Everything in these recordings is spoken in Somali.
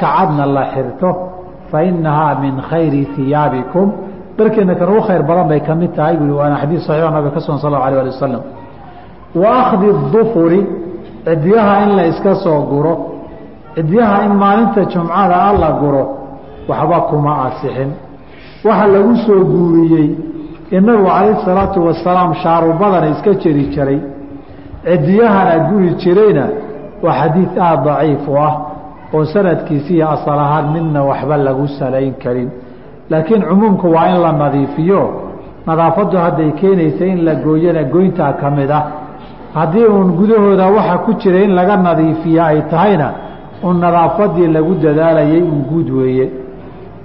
kacadna la xirto fa inahaa min khayri hiyaabikum dharkeena kan ugu khayr badan bay ka mid tahay bui waana xadiid saxiixo nabiga ka sugan sal allahu alay ali wasalam wa dufuri cidyaha in la iska soo guro cidyaha in maalinta jumcada a la guro waxba kuma asixin waxa lagu soo guuriyey in nabigu calayhi salaatu wasalaam shaarubadana iska jeri jiray cidiyahana guri jirayna waa xadiid aada daciif u ah oo sanadkiisi iyo asal ahaan midna waxba lagu salayn karin. Laakiin cumuumku waa in la nadiifiyo. Nadaafaddu hadday keenaysa in la gooyana goyntaa ka mid ah. Haddii uun gudahooda waxa ku jira in laga nadiifiya ay tahayna uun nadaafadii lagu dadaalayay uun guud weeye.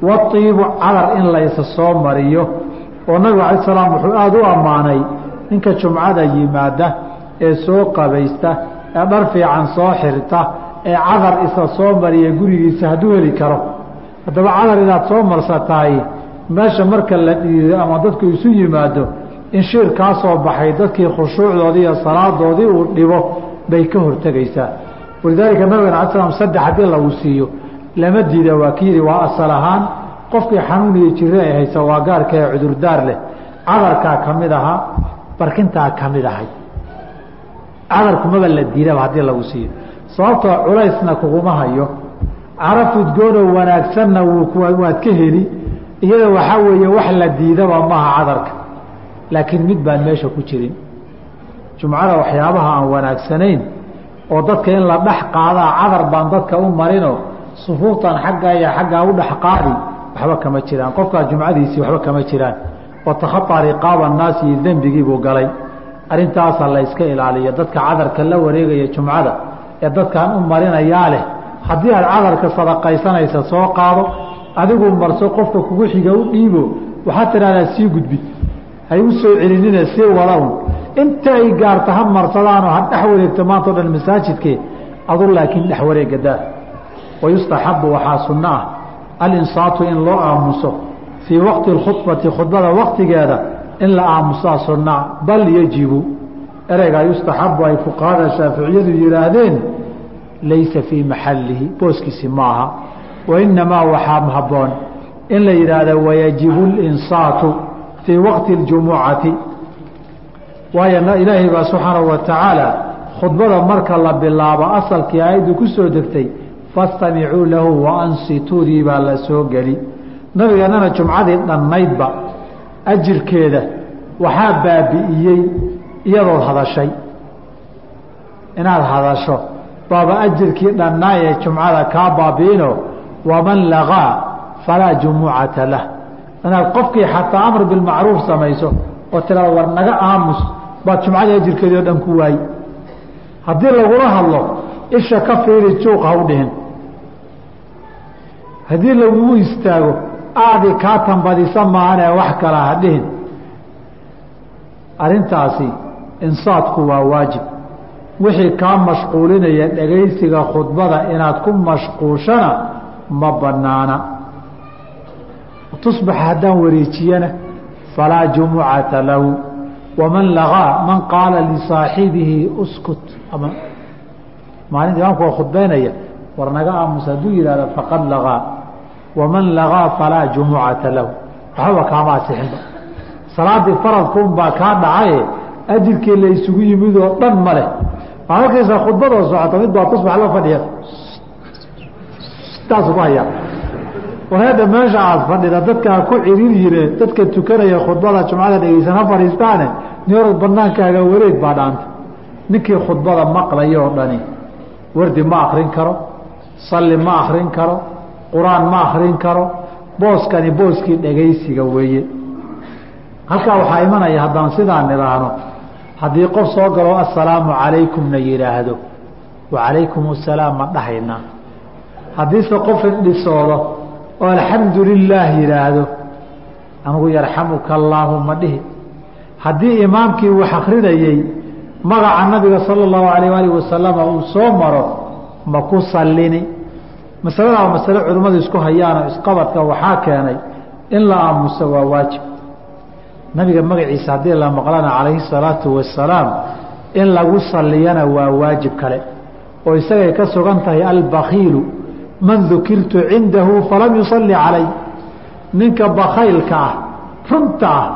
Waiibu cadar in laysa soo mariyo oo nabigu alay salaam wuxuu aada u ammaanay ninka jumcada yimaada ee soo qabaysta ee dhar fiican soo xirta ee cadar isa soo mariya gurigiisa hadduu heli karo. Haddaba cadar inaad soo marsatahay meesha marka la dhiido ama dadku isu yimaado in shiir kaa soo baxay dadkii khushuucdoodii iyo salaadoodii uu dhibo bay ka hortegaysaa walidaalika nabigan ala slam saddex haddii lagu siiyo lama diida waa ki yidhi waa asal ahaan qofkii xanuun iyo jire ay haysa waa gaarka ee cudurdaar leh. Cadarkaa ka mid ahaa barkintaa ka mid ahay. Cadarkumaba la diidaba haddii lagu siiyo sababtoo culaysna kuguma hayo. Caraf udgoonoo wanaagsanna waad ka heli. Iyada waxaa weeye wax la diidaba maaha cadarka. Laakiin mid baan meesha ku jirin. Jumcada waxyaabaha aan wanaagsanayn oo dadka in la dhex qaadaa cadar baan dadka u marinoo sufuuftan xaggaa iyo xaggaa u dhex qaadi waxba kama jiraan. Qofkaa jumcadiisii waxba kama jiraan. Watakhaaa riqaaba annaasi iyo dembigiibuu galay. Arrintaasa la yska ilaaliyo. Dadka cadarka la wareegaya jumcada ee dadkaan u marinayaa leh. Haddii aad cadarka sadaqaysanaysa soo qaado adigu marso qofka kugu xiga u dhiibo waxaad tidhahdaa sii gudbi. Hay u soo celinina sii wadaun inta ay gaarto ha marsadaanoo ha dhex wareegto maanta o dhan masaajidkee adu laakiin dhex wareega wayustaxabu waxaa sunno ah alinsaatu in loo aamuso fii waqti اkhudbati khudbada waktigeeda in la aamusaa sunnaa bal yajibu. Ereygaa yustaxabu ay fuqahada shaaficiyadu yihaahdeen laysa fii maxalihi booskiisi maaha. Wainamaa waxaa haboon in la yidhaahdo wayajibu اlinsaatu fii waqti اljumucati waayo ilaahay baa subxaanahu wa tacaala khudbada marka la bilaabo asalkii aayaddu ku soo degtay fastamicuu lahu waansituudii baa la soo geli. Nabigeennana jumcadii dhannaydba ajirkeeda waxaa baabi'iyey iyadood hadashay. Inaad hadasho baaba ajirkii dhannaa ee jumcada kaa baabi'ino waman lagaa falaa jumucata lah. Inaad qofkii xataa amr bilmacruuf samayso oo tiraada war naga aamus baad jumcadii ajirkeedii o dhan ku waayi haddii lagula hadlo isha ka fiiri juuq ha u dhihin. Haddii lagugu istaago aadi kaa tambadisa maanee wax kala ha dhihin. Arrintaasi insaadku waa waajib wixii kaa mashquulinaya dhegaysiga khudbada inaad ku mashquushana ma banaana tusbax haddaan wareejiyana falaa jumucata lahu. Waman lagaa man qaala lisaaxibihi uskut. Ama maalinta imaamku waa khudbaynaya war naga aamus hadduu yihahdo faqad lagaa. Waman lagaa falaa jumucata lahu. Waxbaba kaama asixinba salaadii faradkuunbaa kaa dhacaye ajirkii la yimid oo dhan ma leh waxaad arkaysaa khudbadoo socota mid baa tusbax la fadhiya. Taasu ku hayaa. Meesha aad fadhida dadkaa ku ciriir yireen dadka tukanaya khudbada jumcada dhegeysan ha fadhiistaane niorod banaankaaga wareeg baa dhaanta. Ninkii khudbada maqlaya oo dhani wardi ma akrin karo salli ma akrin karo qur'aan ma akrin karo booskani booskii dhegaysiga weeye. Halkaa waxaa imanaya haddaan sidaan idhaahno haddii qof soo galo assalaamu calaykumna yidhaahdo wacalaykum asalaam ma dhahaynaa haddiise qof indhisoodo oo alxamdu lilaah yidhaahdo anigu yarxamuka allaahu ma dhihi. Haddii imaamkii wax akrinayey magaca nabiga sala allahu alayh alih wasalama uu soo maro ma ku sallini. Masalada waa masale culimmadu isku hayaanoo isqabadka waxaa keenay in la aamuso waa waajib nabiga magaciisa haddii la maqlana calayhi salaatu wasalaam in lagu salliyana waa waajib kale. Oo isagay ka sugan tahay albakiilu man dukirtu cindahu falam yusalli calay. Ninka bakaylka ah runta ah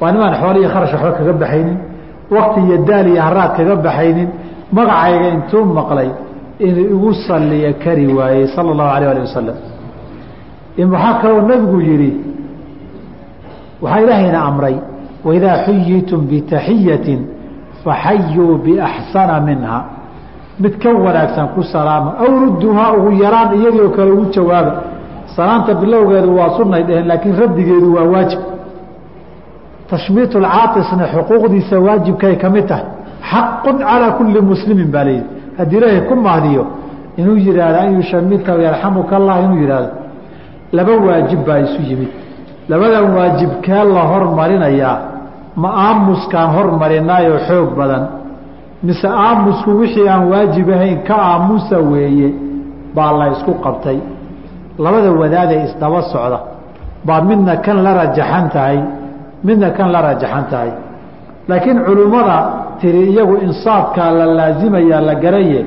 waa nimaan xoolihii kharash waxba kaga baxaynin wakti iyo daal iyo haraad kaga baxaynin. Magacayga intuu maqlay inuu igu salliya kari waayey sala allahu alayh alih wasalam waxaa kaloo nabigu yidhi waxaa ilaahayna amray waidaa xuyitum bitaxiyatin faxayuu biaxsana minha. Mid ka wanaagsan ku salaama aw rudduuhaa ugu yaraan iyagoo kale ugu jawaaba salaanta bilowgeedu waa sunnay dheheen laakiin raddigeedu waa waajib. Tashmiitu lcaatisna xuquuqdiisa waajibkay ka mid tahay. Xaqun calaa kulli muslimin baa layidhi haddii ilaahay ku mahdiyo inuu yidhaahdo an yushamita yarxamuka allah inuu yidhaahdo laba waajib baa isu yimid labadan waajib kee la hormarinayaa ma aamuskaan hormarinaayoo xoog badan. Mise aamusku wixii aan waajib ahayn ka aamusa weeye baa la isku qabtay. Labada wadaadee isdaba socda baa midna kan la rajaxan tahay midna kan la rajaxan tahay. Laakiin culimmada tiri iyagu insaafkaa la laasimayaa la garaye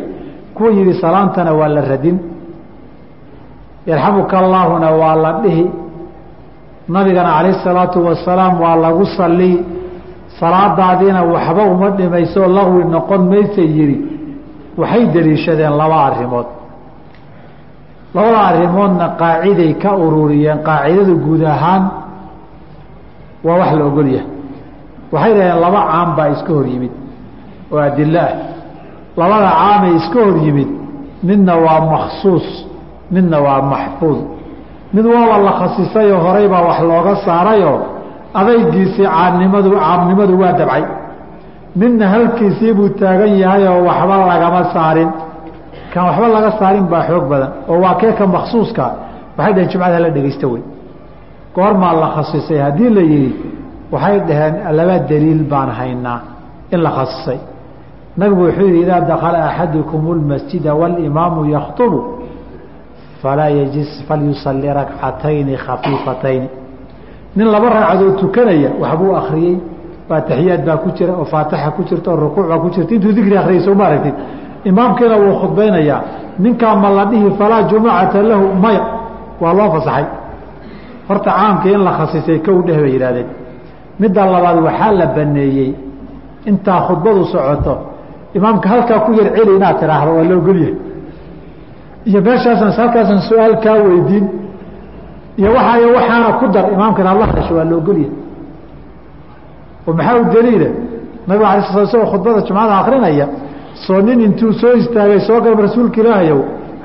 kuwa yidhi salaantana waa la radin. Yarxamuka allaahuna waa la dhihi nabigana calayh salaatu wasalaam waa lagu sallii. Salaadaadiina waxba uma dhimayso laqwi noqon maysa yidhi waxay deliishadeen laba arrimood. Labada arrimoodna qaaciday ka ururiyeen qaacidadu guud ahaan waa wax la ogol yahay. Waxay dhaheen laba caam baa iska hor yimid. Oo adilo ah labada caamay iska hor yimid. Midna waa makhsuus midna waa maxfuud mid waaba la horey baa wax looga saarayoo adaygiisii caamnimadu caamnimadu waa dabcay. Midna halkiisii buu taagan yahayoo waxba lagama saarin. Kan waxba laga saarin baa xoog badan oo waa kee ka maksuuska waxay dhaheen jumcada hala dhegaysta wey goormaa la khasisay haddii la yidhi waxay dhaheen laba daliil baan haynaa in la khasisay. Nabigu wuxuu yidhi idaa dakala axadukum اlmasjida walimaamu yakطbu falaa yajis falyusalli rakcatayni khafiifatayni nin laba ragcadood tukanaya waxbuu akriyey faatixiyaad baa ku jira oo faatixa ku jirta oo rukuuc baa ku jirta. Intuu dikri akriyay soo ma aragtid imaamkiina wuu khudbaynayaa ninkaa ma la dhihi falaa jumucata lahu maya. Waa loo fasaxay. Horta caamkii in la khasisay kow dheh bay yidhahdeen midda labaad waxaa la baneeyey. Intaa khudbadu socoto imaamka halkaa ku yar celi inaad tidhaahdo waa la ogolyahay iyo meeshaasan halkaasan su'aal kaa weydiin iyo waxaayo waxaana ku dar imaamkan alla hadasho waa la ogolyahay oo maxaa u daliila? Nabiga ala sla sl khudbada jumcada akrinaya soo nin intuu soo istaagay soo galba rasuulka ilaahayow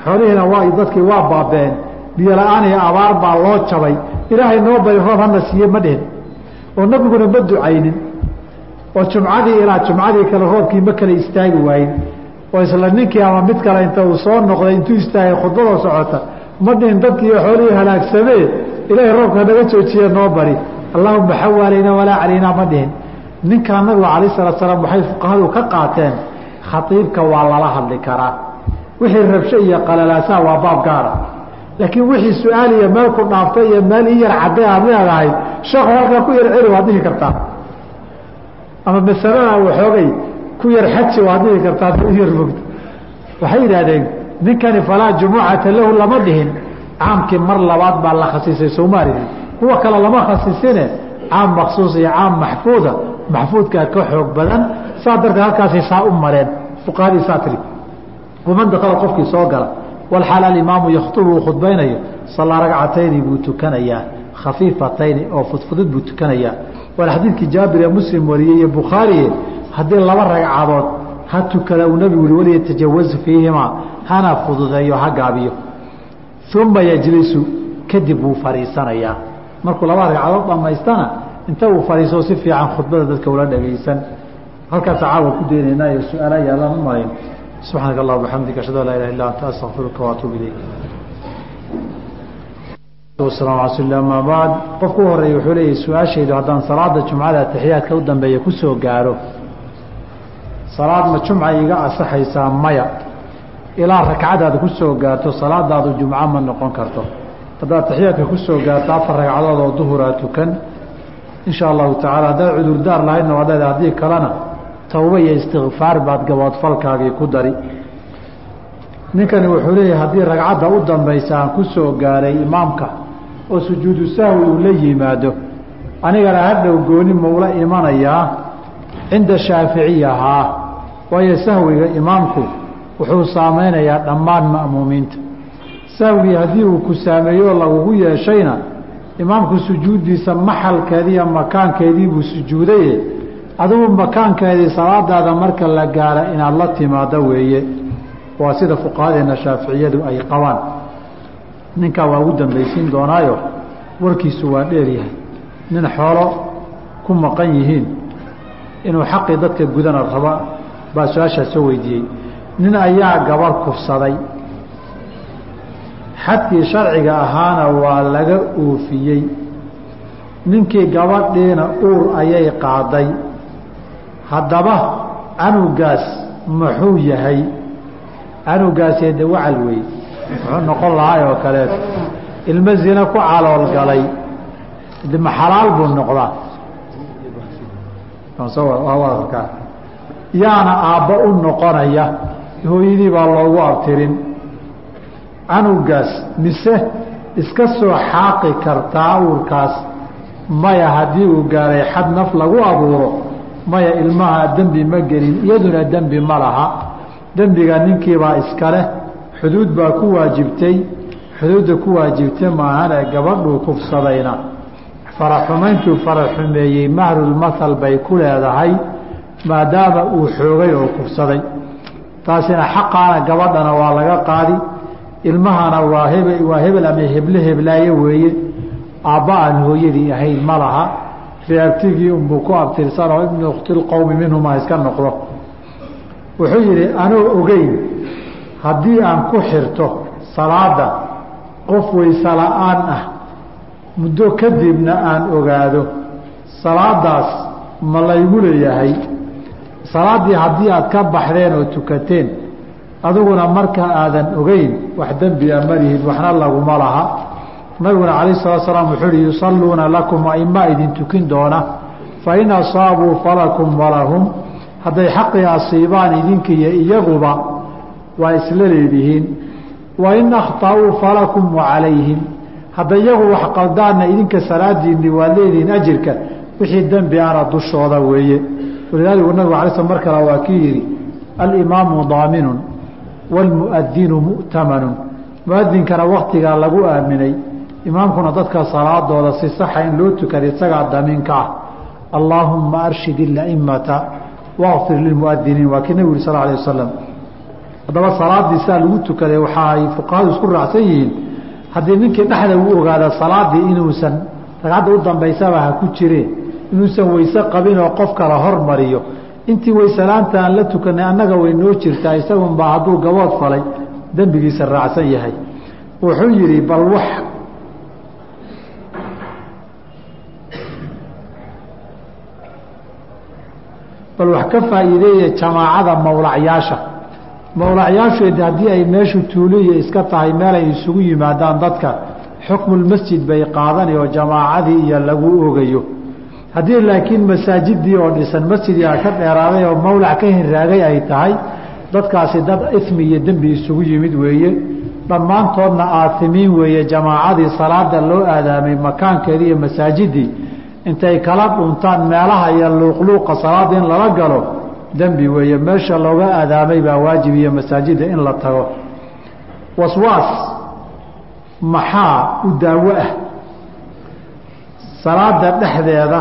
xoolihiina waa dadkii waa baabeen. Biyo la'aan iyo abaar baa loo jabay. Ilaahay noo bari roob hana siiye ma dhihin oo nabiguna ma ducaynin. Oo jumcadii ilaa jumcadii kale roobkii ma kala istaagi waayin oo isla ninkii ama mid kale inta uu soo noqday intuu istaagay khudbadoo socota ma dhihin dadkiiyo xoolihii halaagsamee ilaahay roobka naga joojiye noo bari. Allahuma xawaalayna walaa calaynaa ma dhihin. Ninkaa nabigu calayh salaatu salaam waxay fuqahadu ka qaateen khaiibka waa lala hadli karaa. Wixii rabsho iyo qalalaasaha waa baab gaara. Laakiin wixii su'aal iyo meel ku dhaaftay iyo meel i yar cadday aad leedahay sheekhu halkaa ku yar celi waad dhihi kartaa. Ama masalada waxoogay ku yar xaji waad dhihi kartaa yar mogto waxay yidhaahdeen ninkani falaa jumucata lahu lama dhihin. Caamkii mar labaad baa la khasisay soomaalia kuwa kale lama khasisine caam maksuus iyo caam maxfuuda maxfuudkaa ka xoog badan saa darteed halkaasay saa u mareen. Fuqahadii saa tiri waman dakala qofkii soo gala. Walxaal alimaamu yakhtubu uu khudbaynayo sallaa ragcatayni buu tukanayaa khafiifatayni oo fudfudud buu tukanayaa. Waana xadiidkii jaabir ee muslim wariyey iyo bukhaariye haddii laba ragcadood ha tukada uu nabigu yihi waliyatajawazu fiihimaa hana fududeeyo ha gaabiyo. Uma yejlisu kadib wuu fadhiisanayaa markuu laba ragcadood dhammaystana inta uu fadhiiso si fiican khudbada dadka ula dhagaysan. Halkaasa caawa ku daynaynaa iyo su'aala yaalaan u malayn subxaanaka allah bxamdika ashhadu an laa ilaha illa anta astaqfiruka waatuub ilayk. Qofku horreeya wuxuu leeyahy su'aashaydu haddaan salaada jumcada atixiyaadka u dambeeya ku gaaro salaad ma jumca iga asaxaysaa maya. Ilaa rakcadaad ku soo gaarto salaadaadu jumco ma noqon karto. Haddaad atixiyaadka ku soo gaarto afar ragcadood oo duhuraa tukan insha allahu tacala haddaad cudurdaar lahaydna waad haddii kalena tawba iyo istikfaar baad gaboodfalkaagii ku dari. Ninkani wuxuu leeyahay haddii ragcadda u dambaysa aan ku soo gaaray imaamka oo sujuudu sahwi uu la yimaado anigana hadhow gooni maula imanayaa cinda shaaficiya haa waayo sahwiga imaamku wuxuu saameynayaa dhammaan ma'muumiinta. Sahwigii haddii uu ku saameeyo lagugu yeeshayna imaamku sujuuddiisa maxalkeediiyo makaankeedii buu sujuudaye. Adigu makaankeedii salaadaada marka la gaara inaad la timaado weeye. Waa sida fuqahadeenna shaaficiyadu ay qabaan. Ninkaa waa ugu dambaysiin doonaayo warkiisu waa dheeryahay nin xoolo ku maqan yihiin inuu xaqii dadka gudana raba baa su'aashaa soo weydiiyey. Nin ayaa gabar kufsaday. Xadkii sharciga ahaana waa laga oofiyey ninkii gabadhiina uur ayay qaaday. Haddaba canugaas muxuu yahay? Canugaasee de wacal wey muxuu noqon lahay oo kaleeto ilmo zina ku caloolgalay de ma xalaal buu noqdaa yaana aabba u noqonaya hooyadii baa loogu abtirin. Canugaas mise iska soo xaaqi kartaa uurkaas maya haddii uu gaaray xad naf lagu abuuro maya ilmaha dembi ma gelin iyaduna dembi ma laha. Dembiga ninkiibaa iska leh xuduud baa ku waajibtay. Xuduudda ku waajibtay maahane gabadhuu kufsadayna faraxumayntuu faraxumeeyey mahrulmathal bay ku leedahay maadaama uu xoogay oo kufsaday. Taasina xaqaana gabadhana waa laga qaadi. Ilmahana waa heb waa hebel ama heble heblaaye weeye. Aabba aan hooyadii ahayn ma laha. Reabtigii unbuu ku abtirsanoo ibnu ukhtilqowmi minhuma iska noqdo. Wuxuu yidhi anuu ogeyn haddii aan ku xirto salaada qof wayse la'aan ah muddo kadibna aan ogaado salaadaas ma laygu leeyahay. Salaaddii haddii aad ka baxdeen oo tukateen adiguna marka aadan ogeyn wax dembiga malihid waxna laguma laha. Nabiguna calayh salatu salaam wuxuu uhi yusalluuna lakum aima idin tukin doona. Fain asaabuu falakum walahum hadday xaqii asiibaan idinkiiyo iyaguba waa isla leedihiin. Wain akhطa'uu falakum wacalayhim hadda iyagu wax qaldaanna idinka salaadiinni waa leedihiin ajirka wixii dembi ana dushooda weeye. Walidaaliguu nabigu alay sl mar kale waa kii yidhi alimaamu daaminun waalmu'adinu mu'tamanun. Muadinkana waktigaa lagu aaminay. Imaamkuna dadka salaadooda si saxa in loo tukada isagaa daminka ah. Allaahumma arshid ilaimata waqfir lilmuadiniin waa kii nabigu yuri sal alيه wasalam haddaba salaadii lagu tukaday waxaay fuqahadu isku raacsan yihiin haddii ninkii dhexda uu ogaada salaadii inuusan ragcadda u dambaysaba ha ku jireen inuusan weyse qabin oo qof kala hormariyo intii wayselaanta aan la tukanay annaga way noo jirtaa isagunbaa hadduu gabood falay dembigiisa raacsan yahay. Wuxuu yidhi bal wax bal wax ka faa'iideeya jamaacada mawlacyaasha mawlacyaasheed haddii ay meeshu tuuliya iska tahay meel ay isugu yimaadaan dadka xukmulmasjid bay qaadani oo jamaacadii iyo lagu ogayo. Haddii laakiin masaajidii oo dhisan masjidia ka dheeraaday oo mawlac ka hinraagay ay tahay dadkaasi dad ismi iyo dembi isugu yimid weeye. Dhammaantoodna aatimiin weeye jamaacadii salaada loo aadaamay makaankeedii iyo masaajidii intay kala dhuntaan meelaha iyo luuqluuqa salaada in lala galo dembi weeye meesha looga aadaamay baa waajib iyo masaajida in la tago. Waswaas maxaa u daawo ah? Salaada dhexdeeda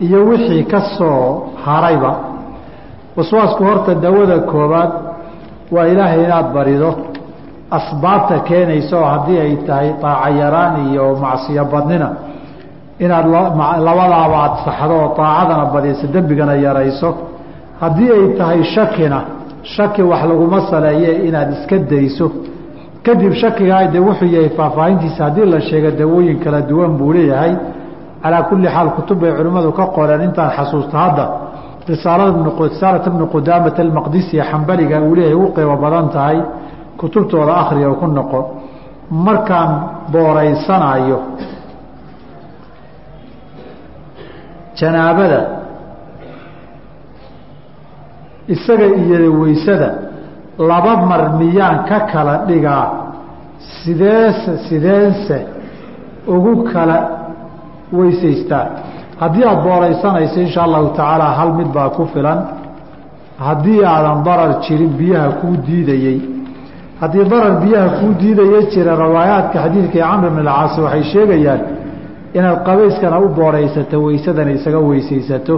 iyo wixii ka soo harayba. Waswaasku horta dawada koobaad waa ilaahay inaad barido asbaabta keenaysa oo haddii ay tahay daaco yaraan iyo macsiyo badnina. Inaad labadaaba aad saxdo oo daacadana badiyso dembigana yarayso haddii ay tahay shakina shaki wax laguma saleeye inaad iska dayso. Kadib shakigaa de wuxuu yahay faahfaahintiisa haddii la sheega dawooyin kala duwan buu leeyahay. Calaa kulli xaal kutub bay culimmadu ka qoreen intaan xasuusta hadda. Risaalata bni qudaamata almaqdisiya xambaliga uu leeyahay u qiimo badan tahay. Kutubtooda akhriya ku noqo. Markaan booraysanayo janaabada isaga iyo weysada laba mar miyaan ka kala dhigaa? Sideese sideense ugu kala weysaystaa. Haddii aada booraysanayso insha allahu tacaala hal mid baa ku filan. Haddii aadan darar jirin biyaha kuu diidayey. Haddii darar biyaha kuu diidaya jira rawaayaadka xadiidka camr bn alcaas waxay sheegayaan inaad qabayskana u booraysato weysadana isaga weysaysato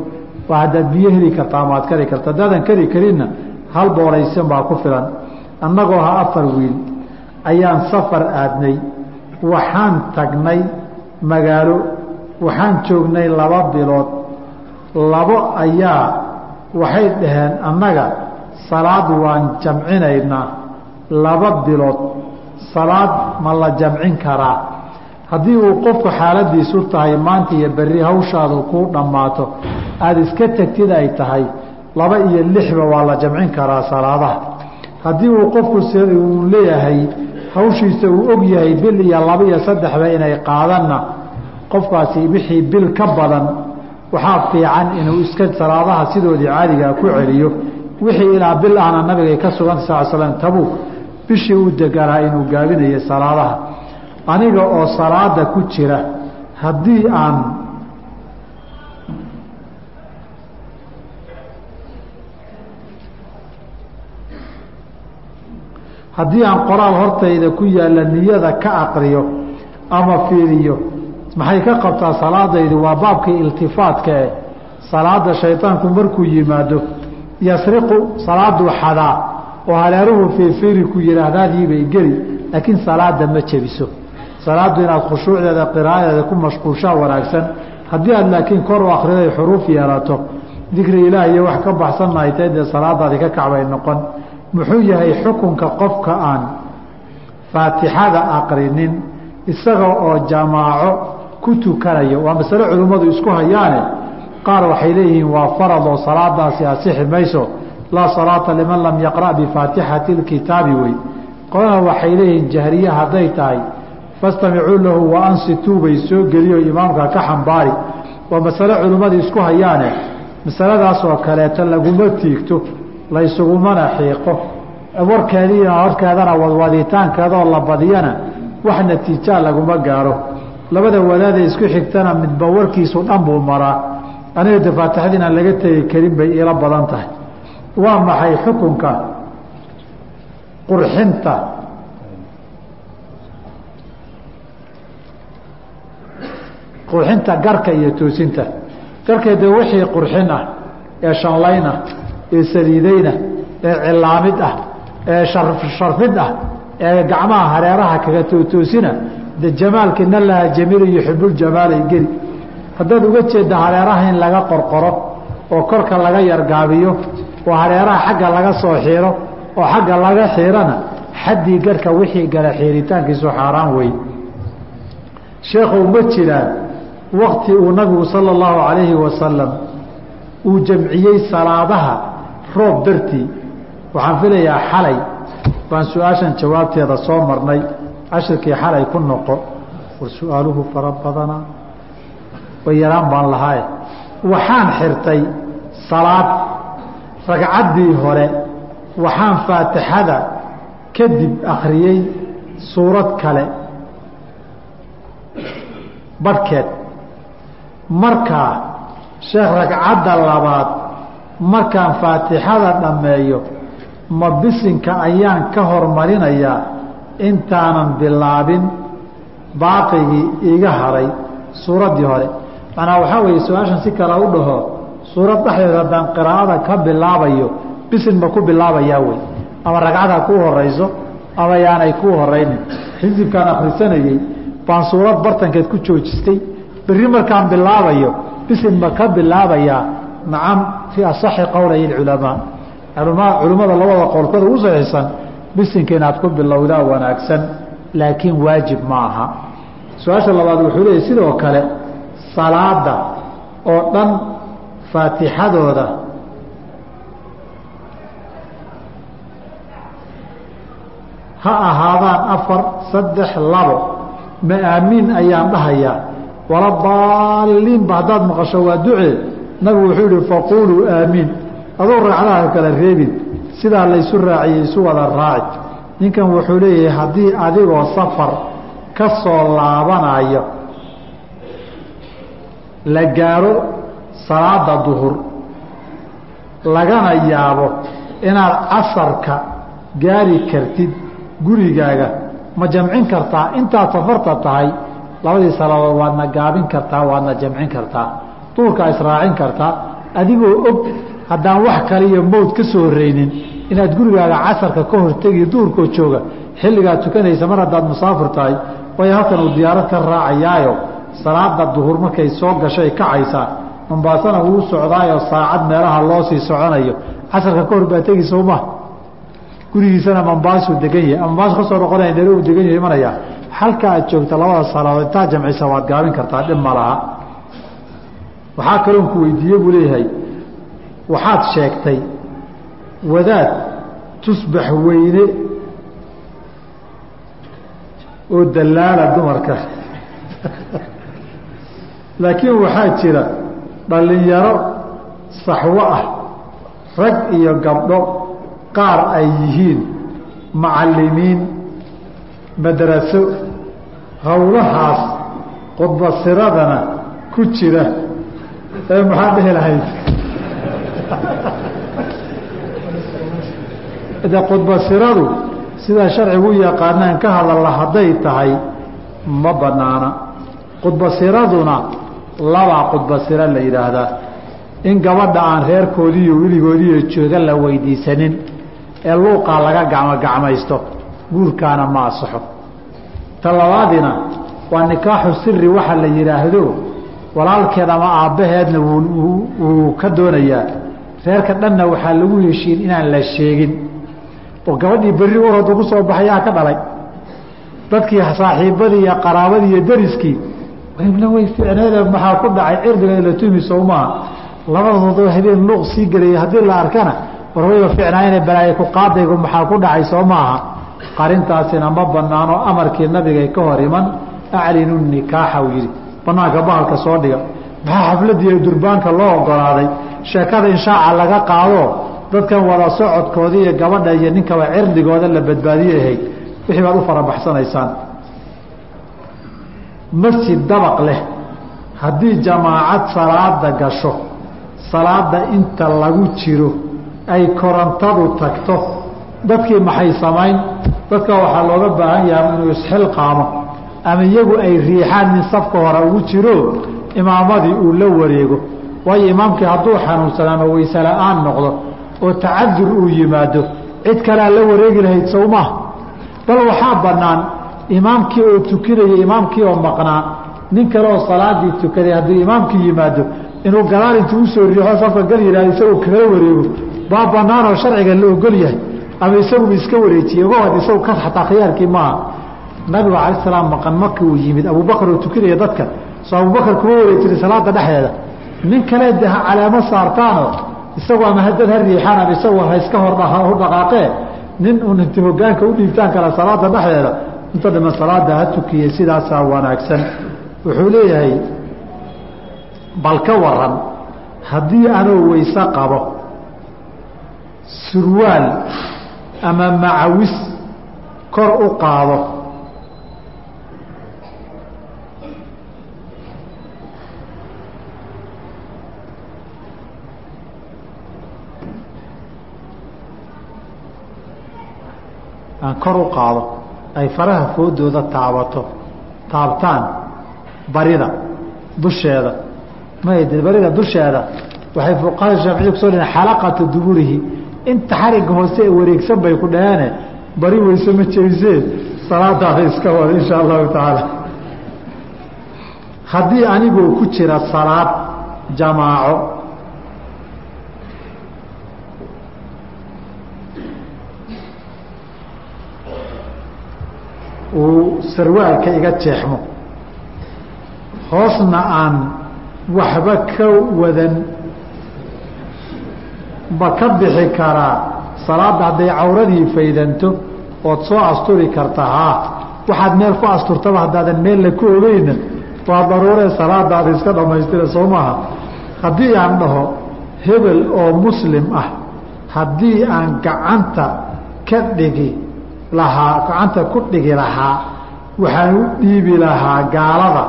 waa haddaad biyo heli karta ama ad kari karta haddaadan kari karinna hal booraysan baa ku filan. Annagoo ha afar wiil ayaan safar aadnay waxaan tagnay magaalo waxaan joognay laba bilood. Labo ayaa waxay dhaheen annaga salaad waan jamcinaynaa laba bilood salaad ma la jamcin karaa haddii uu qofku xaaladiisu tahay maanta iyo berri hawshaadu kuu dhammaato aada iska tegtid ay tahay. Laba iyo lixba waa la jamcin karaa salaadaha. Haddii uu qofku uu leeyahay hawshiisa uu og yahay bil iyo laba iyo saddexba inay qaadanna qofkaasi wixii bil ka badan waxaa fiican inuu iska salaadaha sidoodii caadigaa ku celiyo. Wixii ilaa bil ahna nabigay ka suganta sal slam tabuuk bishii uu deganaa inuu gaabinayo salaadaha aniga oo salaada ku jira haddii aan haddii aan qoraal hortayda ku yaalla niyada ka aqriyo ama fiiriyo maxay ka qabtaa salaadaydu? Waa baabkii iltifaatka eh salaada shaydaanku markuu yimaado yasriqu salaaduu xadaa oo haleeruhu fiirfiiri ku yidhaahdaadiibay geli laakiin salaada ma jebiso salaaddu inaad khushuucdeeda qiraa'adeeda ku mashquulshaa wanaagsan. Haddii aad laakiin kor u akhriday xuruuf yeelato dikri ilaah iyo wax ka baxsanna ay dee salaadaadi ka kacbay noqon. Muxuu yahay xukunka qofka aan faatixada aqrinin isaga oo jamaaco ku tukanayo? Waa masale culimmadu isku hayaane. Qaar waxay leeyihiin waa farad oo salaadaasi asixi mayso laa salaata liman lam yaqra' bifaatixati lkitaabi wey. Qolana waxay leeyihiin jahriye hadday tahay fastamicuu lahu wa ansituu bay soo geliyo imaamka ka xambaari. Waa masale culimmadu isku hayaane masaladaas oo kaleeto laguma tiigto laysugumana xiiqo. Warkeediina horkeedana wadwaditaankeedoo la badiyana wax natiijaa laguma gaaro. Labada wadaadee isku xigtana midba warkiisu dhan buu maraa. Aniga de faatixada inaan laga tegi karin bay iila badan tahay. Waa maxay xukunka qurxinta qurxinta garka iyo toosinta. Garka de wixii qurxin ah ee shanlayn ah ee saliidayna ee cilaamid ah ee sharfid ah ee gacmaha hareeraha kaga tootoosina de jamaalka in allaha jamiilu yuxibuljamaalay geli. Haddaad uga jeedda hareeraha in laga qorqoro oo korka laga yargaabiyo oo hareeraha xagga laga soo xiiro oo xagga laga xiirana xaddii garhka wixii gala xiiritaankiisu xaaraan wey sheekhu ma jiraan wakti uu nabigu sala allahu calayhi wasalam uu jamciyey salaadaha roob dartii. Waxaan filayaa xalay. Baan su'aashan jawaabteeda soo marnay. Cashirkii xalay ku noqo. War su'aaluhu fara badanaa way yaraan baan lahaaye waxaan xirtay salaad ragcaddii hore. Waxaan faatixada kadib akhriyey suurad kale. Badhkeed markaa sheekh ragcadda labaad markaan faatixada dhammeeyo ma bisinka ayaan ka hormarinayaa intaanan bilaabin baaqigii iiga haray suuraddii hore. Macnaa waxaa weeye su'aashan si kale u dhaho suurad dhexdeed haddaan qiraa'ada ka bilaabayo bisin ma ku bilaabayaa wey? Ama ragcad ha kuu horayso ama yaanay kuu horaynin xisibkaan akhrisanayey baan suurad bartankeed ku joojistay berri markaan bilaabayo bisin ma ka bilaabayaa nacam fii asaxi qowlay culamaa. Culimmada labada qowlkooda ugu saxiixsan bisinka inaad ku bilowdaa wanaagsan laakiin waajib ma aha. Su'aasha labaad wuxuu leeyahy sidoo kale salaada oo dhan faatixadooda ha ahaadaan afar saddex labo. Ma aamiin ayaan dhahayaa wala daaliinba haddaad maqasho waa ducee nabigu wuxuu yihi faquuluu aamiin adoo ragcadaha kala reebin. Sidaa laysu raaciyey isu wada raaci ninkan wuxuu leeyahay haddii adigoo safar ka soo laabanayo la gaaro salaada duhur lagana yaabo inaad casarka gaari kartid gurigaaga ma jamcin kartaa intaad safarta tahay labadii salaadood waadna gaabin kartaa waadna jamcin kartaa duurkaa israacin kartaa adigoo og haddaan wax kale iyo mowd ka soo horeynin inaad gurigaaga casarka ka hortegi duurkoo jooga xilligaad tukanaysa mar haddaad musaafir tahay waayo halkan uu diyaarad ka raacayaayo. Salaada duhur markay soo gashay kacaysaa mambaasana wuu socdaayo saacad meelaha loo sii soconayo. Casarka ka hor baa tegi sowma gurigiisana mambaasuu degan yahay. Mambaasu ka soo noqonaya uu degan yahay imanaya halka aad joogta labada salaadood intaa jamcisa waad gaabin kartaa dhib ma laha. Waxaa kaloon ku weydiiye buu leeyahay waxaad sheegtay wadaad tusbax weyne oo dallaala dumarka. Laakiin waxaa jira dhallinyaro saxwo ah rag iyo gabdho qaar ay yihiin macallimiin madraso howlahaas qudbasiradana ku jira. Ee maxaa dhihi lahayd? De qudbasiradu sidaa sharcigu yaqaanaan ka hadalla hadday tahay ma banaana qudbasiraduna labaa qudbasiro la yidhaahdaa. In gabadha aan reerkoodiiyo weligoodiiyo jooga la weydiisanin ee luuqaa laga gacmogacmaysto guurkaana ma asaxo ta labaadina waa nikaaxu siri waxa la yidhaahdo walaalkeed ama aabbaheedna wuu ka doonayaa. Reerka dhanna waxaa lagu heshiin inaan la sheegin. Oo gabadhii berri war hadduu ku soo baxayaa ka dhalay. Dadkii saaxiibadii iyo qaraabadii iyo dariskii wayna way ficneede maxaa ku dhacay? Cirdiga la tumi sow maaha. Labadooda habeen luuq sii gelaya haddii la arkana war wayba ficnaayna balaaye ku qaadaygu maxaa ku dhacay soo maaha qarintaasina ma banaano amarkii nabigay ka hor iman. Aclinu nikaaxa uu yidhi. Banaanka bahalka soo dhiga. Maxaa xafladiiyo durbaanka loo ogolaaday sheekada inshaaca laga qaado? Dadkan wada socodkooda iyo gabadha iyo ninkaba cirdigooda la badbaadiye ahayd. Wixii baad u farabaxsanaysaan masjid dabaq leh. Haddii jamaacad salaada gasho salaada inta lagu jiro ay korontadu tagto dadkii maxay samayn dadka waxaa looga baahan yahay inuu isxilqaamo ama iyagu ay riixaan min safka hore ugu jiro imaamadii uu la wareego. Waayo imaamkii hadduu xanuunsado ama weyse la'aan noqdo oo tacadur uu yimaado cid kalea la wareegi lahayd sowmaa bal waxaa bannaan imaamkii oo tukinaya imaamkii oo maqnaa nin kale oo salaadii tukaday hadduu imaamkii yimaado inuu gadaal intuu u soo riixo safka gal yihahdo isagoo kala wareego. Baa banaanoo sharciga la ogol yahay ama isaguba iska wareejiye ogoad isagu ka xataa khiyaarkii maaha nabigu cala salaam maqan markii uu yimid abubakar oo tukinaya dadka soo abubakar kuma wareejinay salaada dhexdeeda. Nin kale de ha caleemo saartaanoo isagu ama hadad ha riixaan ama isagu ha iska hor dhaqaaqee nin uun inti hogaanka u dhiibtaan kala salaada dhexdeeda inta dhiman salaada ha tukiyey sidaasaa wanaagsan. Wuxuu leeyahay bal ka waran haddii anoo weyse qabo surwaal ama macawis kor u qaado. Aan kor u qaado ay faraha foodooda taabato taabtaan barida dusheeda. Made barida dusheeda? Waxay fuqahada shaaficiya kuso dhaheen xalaqatu duburihi inta xarigga hoose ee wareegsan bay ku dhaheene bari weyse ma jeysee salaadaada iska wada insha allahu tacaala. Haddii anigoo ku jira salaad jamaaco uu sarwaalka iga jeexmo hoosna aan waxba ka wadan ma ka bixi karaa salaadda hadday cawradii faydanto ood soo asturi karta haa waxaad meel ku asturtaba haddaadan meella ku ogeyna waa daruuree salaadaada iska dhammaystira soo maaha haddii aan dhaho hebel oo muslim ah haddii aan gacanta ka dhigi lahaa gacanta ku dhigi lahaa waxaan u dhiibi lahaa gaalada.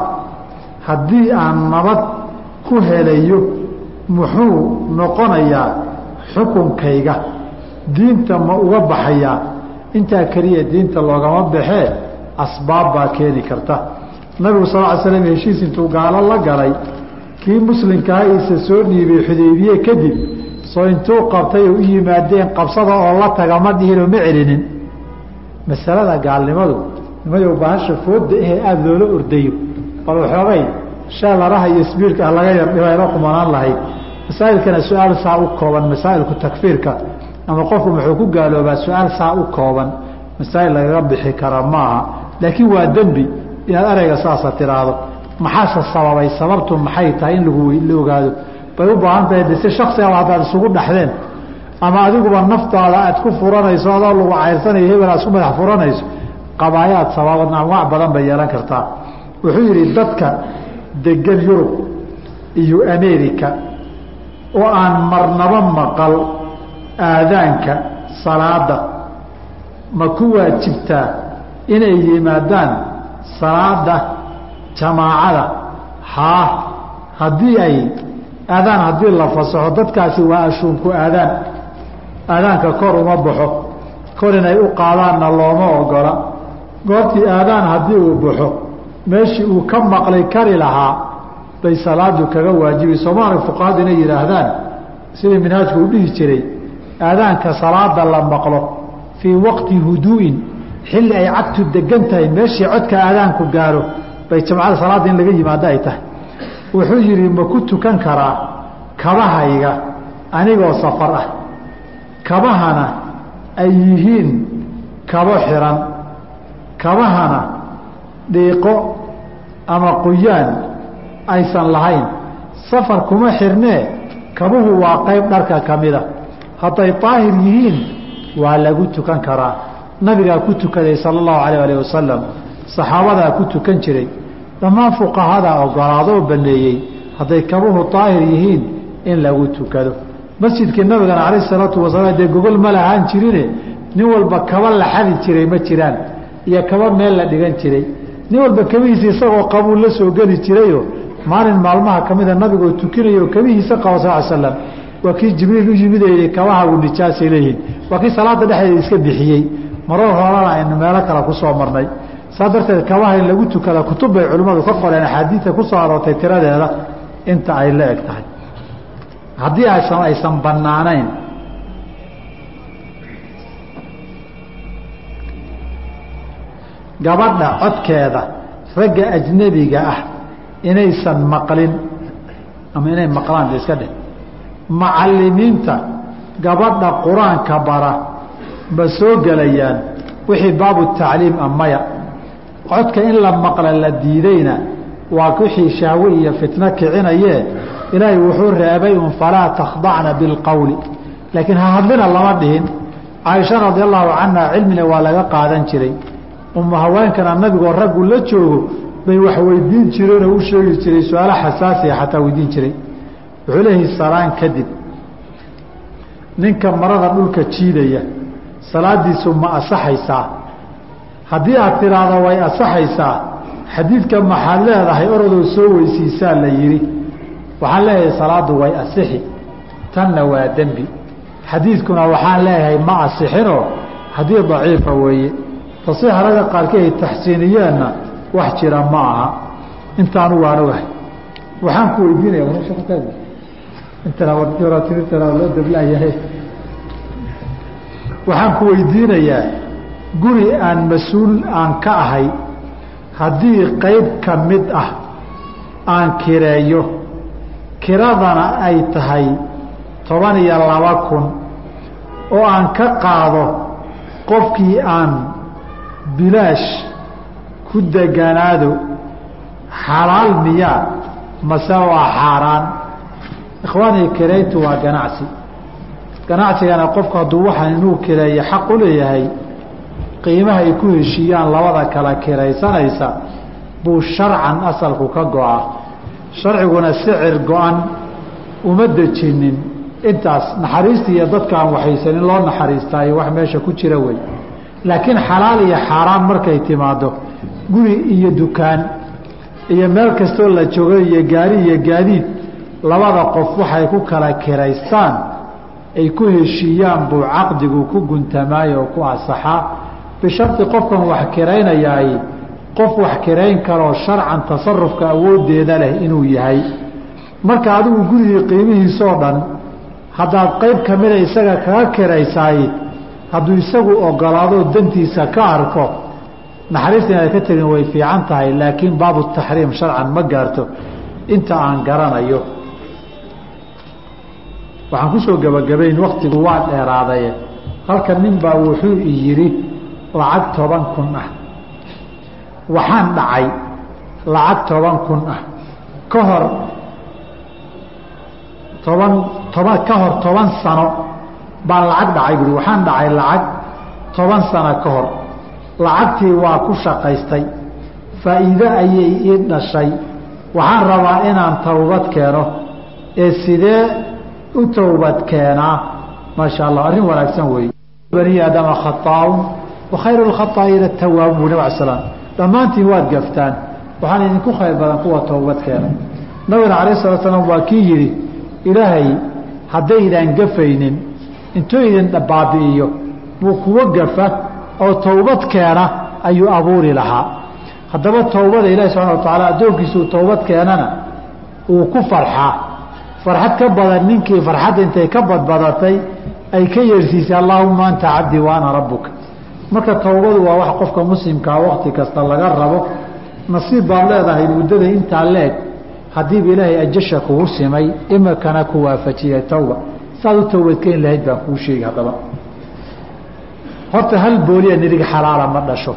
Haddii aan nabad ku helayo muxuu noqonayaa xukunkayga diinta ma uga baxayaa intaa keliya diinta loogama baxee asbaab baa keeni karta. Nabigu sal ly slam heshiis intuu gaalo la galay. Kii muslimkaa iisa soo dhiibay xudaybiye kadib soo intuu qabtay u yimaadeen qabsada oo la taga ma dhihinoo ma celinin. Masalada gaalnimadu nimayow bahasha fooda ahee aada loola ordayo bal waxoogay sheelaraha iyo sbiilka ah laga yar dhibayla kumanaan lahayd masaa'ilkana su'aal saa u kooban masaa'ilku takfiirka ama qofku muxuu ku gaaloobaa su'aal saa u kooban masaa'il lagaga bixi kara maaha. Laakiin waa dembi inaad ereyga saasa tiraahdo. Maxaase sababay? Sababtu maxay tahay in lagu la ogaado? Bay u baahan tahay de si shaksigaa haddaad isugu dhexdeen ama adiguba naftaada aad ku furanayso adoo lagu cayrsanayo hebel aad isku madax furanayso qabaayaad sababad anwaac badan bay yeelan kartaa. Wuxuu yidhi dadka degan yurub iyo america oo aan marnaba maqal aadaanka salaada ma ku waajibtaa inay yimaadaan salaada jamaacada? Haa haddii ay aadaan haddii la fasaxo dadkaasi waa ashuunku aadaan. Aadaanka kor uma baxo. Kor inay u qaadaanna looma ogola. Goortii aadaan haddii uu baxo meeshii uu ka maqlay kari lahaa bay salaadu kaga waajibi. Soomaali fuqahadu inay yidhaahdaan sidii minhaajku u dhihi jiray aadaanka salaada la maqlo fii waqti huduu'in xilli ay cagtu degan tahay meeshii codka aadaanku gaaro bay jamcada salaadda in laga yimaado ay tahay. Wuxuu yidhi ma ku tukan karaa kabahayga anigoo safar ah. Kabahana ay yihiin kabo xiran. Kabahana dhiiqo ama qoyaan aysan lahayn. Safar kuma xirnee kabuhu waa qayb dharka ka mida. Hadday daahir yihiin waa lagu tukan karaa. Nabigaa ku tukaday sala allahu alayh alih wasalam saxaabadaa ku tukan jiray. Dhammaan fuqahadaa ogolaado oo baneeyey hadday kabuhu daahir yihiin in lagu tukado. Masjidkii nabigana calayh salaatu wasalaam dee gogol ma lahaan jirine nin walba kaba la xadi jiray ma jiraan. Iyo kaba meel la dhigan jiray. Nin walba kabihiisa isagoo qabuu la soo geli jirayo maalin maalmaha ka mida nabigoo tukinayo kabihiisa qaba sal l slam waa kii jibriil u yimid yidhi kabaha uu nijaasay leeyihiin waa kii salaada dhexdeeda iska bixiyey. Marar horana aynu meelo kale ku soo marnay. Saa darteed kabaha in lagu tukada kutub bay culimmadu ka qoreen axaadiidta ku soo aroortay tiradeeda inta ay la eg tahay. Haddii aysan aysan bannaanayn gabadha codkeeda ragga ajnebiga ah inaysan maqlin ama inay maqlaan de iska dheh macalimiinta gabadha qur'aanka bara ma soo gelayaan wixii baabu tacliim a maya. Codka in la maqla la diidayna waa wixii shahwe iyo fitno kicinayee. Ilaahay wuxuu reebay un falaa takhdacna bilqowli laakiin ha hadlina lama dhihin. Caaisha radi allahu canha cilmina waa laga qaadan jiray. Uma haweenkana nabigoo raggu la joogo bay wax weydiin jireenoo u sheegi jiray su'aalo xasaasiya xataa weydiin jiray. Wuxuu leeyahay salaan kadib ninka marada dhulka jiidaya salaadiisu ma asaxaysaa. Haddii aad tidhaahdo way asaxaysaa xadiidka maxaad leedahay orodoo soo weysiisaa la yidhi. Waxaan leeyahay salaaddu way asixi tanna waa dembi. Xadiidkuna waxaan leeyahay ma asixinoo? Haddii daciifa weeye. Tasiixa ragga qaarkii ay taxsiiniyeenna wax jira ma aha intaanu waan ogahay waxaan ku weydiinaya intana timirtana loo dablayahay waxaan ku weydiinayaa guri aan mas'uul aan ka ahay haddii qayb ka mid ah aan kireeyo kiradana ay tahay toban iyo laba kun oo aan ka qaado qofkii aan bilaash ku deganaado xalaal miyaa mase waa xaaraan. Ikhwaanii kirayntu waa ganacsi. Ganacsigana qofku hadduu waxaan inuu kireeyo xaq u leeyahay qiimaha ay ku heshiiyaan labada kala kiraysanaysa buu sharcan asalku ka go-a sharciguna sicir go-an uma dejinin. Intaas naxariista iyo dadkaan waxaysan in loo naxariistaayo wax meesha ku jira wey. Laakiin xalaal iyo xaaraan markay timaado guri iyo dukaan iyo meel kastoo la joogo iyo gaari iyo gaadiid labada qof waxay ku kala kiraystaan ay ku heshiiyaan buu caqdigu ku guntamaayo oo ku asaxaa bisharti qofkan wax kiraynayaay qof wax kirayn karoo sharcan tasarufka awooddeeda leh inuu yahay. Marka adigu gurigii qiimihiisoo dhan haddaad qayb ka mida isaga kaga kiraysaay hadduu isagu ogolaadoo dantiisa ka arko naxariista inaad ka tegin way fiican tahay laakiin baabu taxriim sharcan ma gaarto. Inta aan garanayo waxaan ku soo gebagabayn waktigu waa dheeraadaye. Halka nin baa wuxuu i yidhi lacag toban kun ah. Waxaan dhacay lacag toban kun ah. Ka hor toban toban ka hor toban sano baan lacag dhacay buui waxaan dhacay lacag toban sano ka hor lacagtii waa ku shaqaystay. Faa'iide ayay ii dhashay. Waxaan rabaa inaan towbad keeno. Ee sidee u towbad keenaa? Maasha allah arrin wanaagsan weeye. Bani aadama khataaun wa khayru lkhataa'iina tawaabu bu nab slam dhammaantiin waad gaftaan. Waxaan idinku khayr badan kuwa towbad keena. Nabigana alayh salatu salaam waa kii yidhi ilaahay haddaydaan gafaynin intuu idin baabi'iyo buu kuwa gafa oo towbad keena ayuu abuuri lahaa. Haddaba towbada ilaahi subxana wa tacaala addoonkiisuu towbad keenana uu ku farxaa. Farxad ka badan ninkii farxadda intay ka badbadatay ay ka yeersiisay allaahuma anta cabdii wa ana rabbuka marka towbadu waa wax qofka muslimkaa wakti kasta laga rabo. Nasiib baad leedahay muddada intaa leeg haddiiba ilaahay ajasha kugu simay imikana ku waafajiyay towba saad u towbadkeeni lahayd baan kuu sheegi haddaba horta hal booliya nirig xalaala ma dhasho.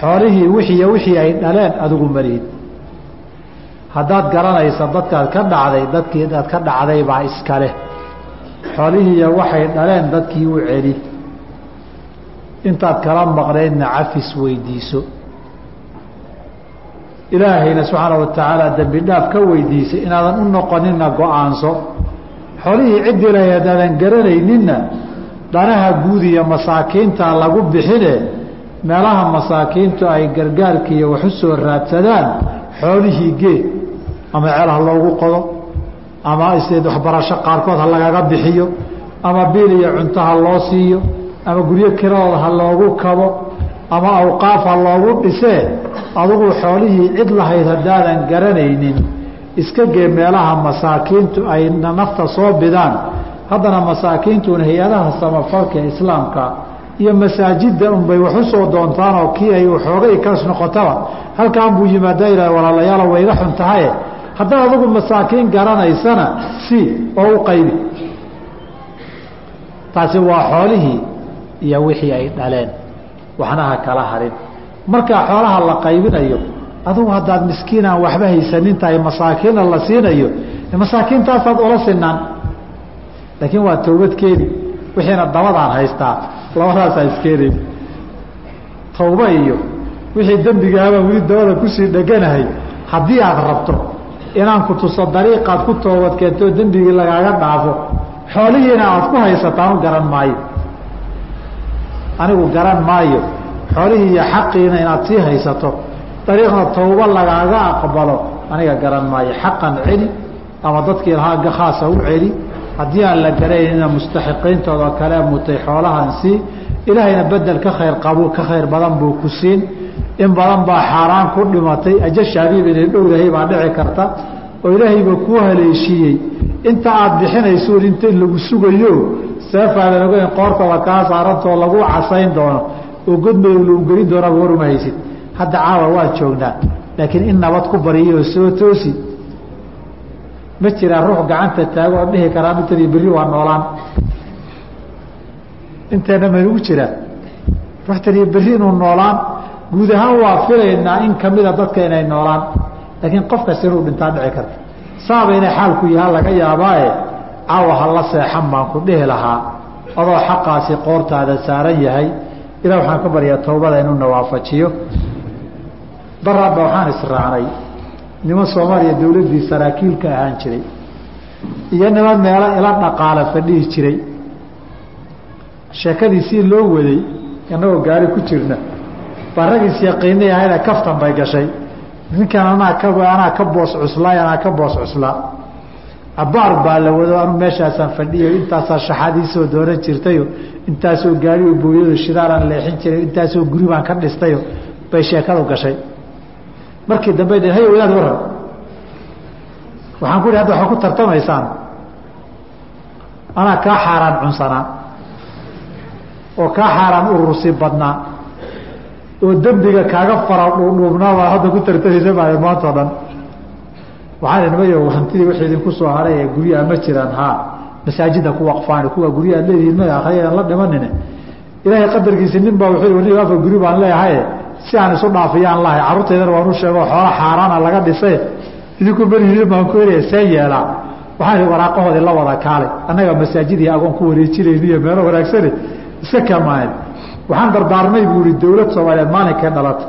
Xoolihii wixiiy wixii ay dhaleen adigu malihid haddaad garanaysa dadkaad ka dhacday dadkii aad ka dhacday baa iskale xoolihiiya waxay dhaleen dadkii u celi. Intaad kala maqnaydna cafis weydiiso. Ilaahayna subxaana wa tacaala dembi dhaaf ka weydiisay inaadan u noqonina go'aanso. Xoolihii ciddii lahay haddaadan garanayninna danaha guud iyo masaakiinta lagu bixine meelaha masaakiintu ay gargaarkiiyo wax u soo raadsadaan xoolihii gee ama ceel ha loogu qodo ama waxbarasho qaarkood ha lagaga bixiyo ama biil iyo cunto ha loo siiyo ama guryo kiradooda ha loogu kabo ama awqaaf ha loogu dhisee adugu xoolihii cid lahayd haddaadan garanaynin. Iska gee meelaha masaakiintu ay nafta soo bidaan haddana masaakiintuun hay'adaha samafalka islaamka iyo masaajidda unbay wax u soo doontaan oo kii ay waxoogay kas noqotaba halkaan buu yimaadaa yidhah walaalayaalo wayga xun tahaye haddaad adugu masaakiin garanaysana si oo u qaybi. Taasi waa xoolihii iyo wixii ay dhaleen. Waxna kala harin. Markaa xoolaha la qaybinayo adugu haddaad miskiinaan waxba haysanin tahay masaakiinna la siinayo masaakiintaasaad ula sinaan laakiin waa towbadkeedi wixiina dabadaan haystaa labadaasaa iskeenayn tawba iyo wixii dembigaabaa weli dabada ku sii dheganahay haddii aad rabto inaan ku tuso dariiqaad ku toobad keentoo dembigii lagaaga dhaafo xoolihiina aad ku haysataan u garan maayo. Anigu garan maayo xoolihii iyo xaqiina inaad sii haysato dariiqna tawba lagaaga aqbalo aniga garan maayo xaqan celi ama dadkii lahaa khaasa u celi haddii aan la garanayna mustaxiqiintooda kale mutay xoolahan sii ilaahayna bedel ka khayr qabuul ka khayr badan buu ku siin. In badan baa xaaraan ku dhimatay. Ajashaabiiba inay dhowdahay baa dhici karta oo ilaahayba kuu haleeshiiyey inta aad bixinaysuun inta lagu sugayo seefaadan ogeyn qoortooda kaa saarantoo lagu casayn doono oo godmadow lagu gelin doonaba waruma haysid hadda caawa waa joognaa laakiin in nabad ku bariyoo soo toosi ma jiraa ruux gacanta taago oo dhihi karaa intadii berri waa noolaan. Inteena maynugu jiraa ruuxtaniyo berri inuu noolaan guud ahaan waa filaynaa in kamida dadka inay noolaan. Laakiin qof kasta dhintaa dhici karta. Saaba inay xaalku yahaa laga yaabaaye caawa hala seexan baan ku dhihi lahaa. Adoo xaqaasi qoortaada saaran yahay. Ilah waxaan ka baryaa towbada inuu nawaafajiyo daraadba waxaan israacnay niman soomaaliya dawladdii saraakiilka ahaan jiray. Iyo niman meelo ila dhaqaala fadhihi jiray. Sheekadiisii loo waday innagoo gaari ku jirna baa ragiis yaqiinay ahayda kaftan bay gashay. Ninkan anaa ka anaa ka boos cuslaay anaa ka boos cuslaa. Cabaar baa la wado anu meeshaasaan fadhiyo intaasaa shaxaadiisoo dooran jirtayo intaasoo gaarioo booyado shidaalaan leexin jiray intaasoo guri baan ka dhistayo bay sheekadu gashay markii dambe hay wadaad waran waxaan ku ihi hadda waxaa ku tartamaysaan. Anaa kaa xaaraan cunsanaa oo kaa xaaraan urursi badnaa oo dembiga kaaga fara dhuudhuubnaa baa hadda ku tartamaysa maayo maanta o dhan. Waxaan nimayo hantidii wixii idinku soo haray ee guryaha ma jiraan haa. Masaajida ku waqfaani kuwa guryaha leedihiin ma akriyan la dhimanine. Ilaahay qadarkiisi nin baa wuxuu nig afar guri baan leeyahaye si aan isu dhaafiyaan lahay carruurtaydana waan u sheego xoola xaaraana laga dhisay. Idinku berihiin baan ku helaya see yeelaa. Waxaan waraaqahoodii la wada kaalay. Annaga masaajidii agoon ku wareejinayni meelo wanaagsane iska kamaanay waxaan dardaarmay buu ihi dowlad soomaaliyeed maalinkay dhalata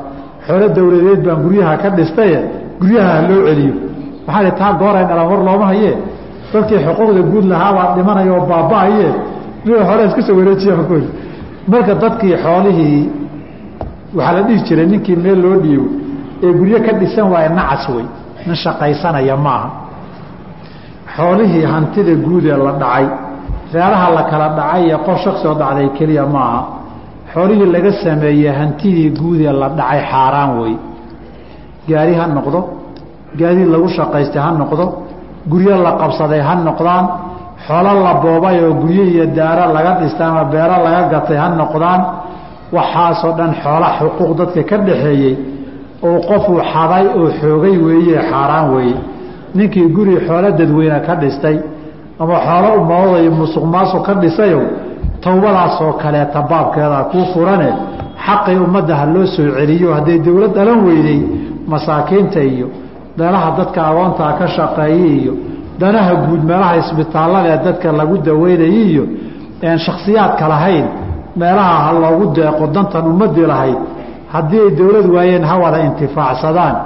xoolo dowladeed baan guryaha ka dhistaye guryaha ha loo celiyo. Waxaa ihi taa gooray dhalan looma hayee. Dadkii xuquuqda guud lahaabaa dhimanaya oo baaba-aye nia xoolaa iska soo wareejiya marka dadkii xoolihii waxaa la dhihi jiray ninkii meel loo dhiibo ee guryo ka dhisan waaye nacas wey. Nin shaqaysanaya maaha. Xoolihii hantida guud ee la dhacay reeraha la kala dhacay ee qof shaksi oo dhacday keliya maaha xoolihii laga sameeyey hantidii guud ee la dhacay xaaraan wey. Gaari ha noqdo gaadiid lagu shaqaystay ha noqdo guryo la qabsaday ha noqdaan xoolo la boobay oo guryo iyo daaro laga dhistay ama beero laga gatay ha noqdaan waxaasoo dhan xoola xuquuq dadka ka dhaxeeyey oo qofuu xaday oo xoogay weeye xaaraan weeye. Ninkii guri xoolo dadweyne ka dhistay ama xoolo umoodayo musuq maasuq ka dhisayow towbadaasoo kaleeta baabkeeda kuu furane xaqii ummadda ha loo soo celiyo hadday dowlad dhalan weydey masaakiinta iyo meelaha dadka agoontaa ka shaqeeyey iyo danaha guud meelaha isbitaallada ee dadka lagu daweynayay iyo een shaksiyaadka lahayn meelaha ha loogu deeqo dantan ummadii lahayd haddii ay dowlad waayeen ha wada intifaacsadaan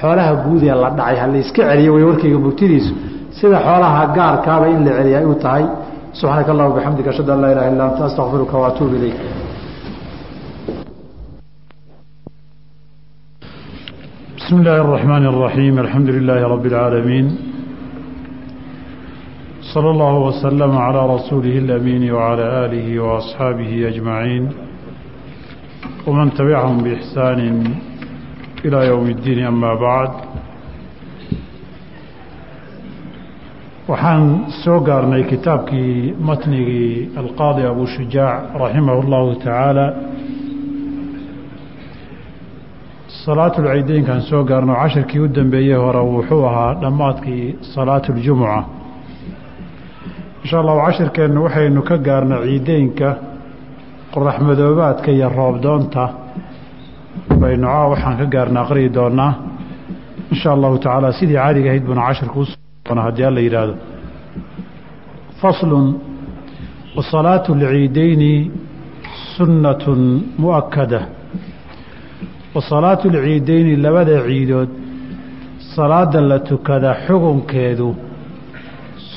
xoolaha guud ee la dhacay ha la celiyo way warkayga murtidiisu. Sida xoolaha gaarkaaba in la celiya ay u tahay subxaanaka allahuma bixamdika ashhadu an laa ilaha illa anta astaqfiruka wa ilayk. Bismi illaahi araxmaani araxiim alxamdu lilaahi rabbi اlcaalamiin صلى الله وسلم على رسوله الأمين وعلى آله وأصحابه أجمعين ومن تبعهم بإحسان إلى يوم الدين أما بعد waxaan soo gaarnay kitaabkii matnigii alqaadi abu shujaac raximah اllahu tacaala salaatulciideynkaan soo gaarno cashirkii u dambeeyey hore wuxuu ahaa dhammaadkii salaatuljumuca insha allahu cashirkeennu waxaynu ka gaarna ciideynka qoraxmadoobaadka iyo roobdoonta. Baynu caa waxaan ka gaarna aqriyi doonaa insha allahu tacaala sidii caadiga ahayd buuna cashirka u haddii alla yidhaahdo faslun wasalaatu lciideyni sunnatun mu'akada wasalaatu lciideyni labada ciidood salaada la tukada xukunkeedu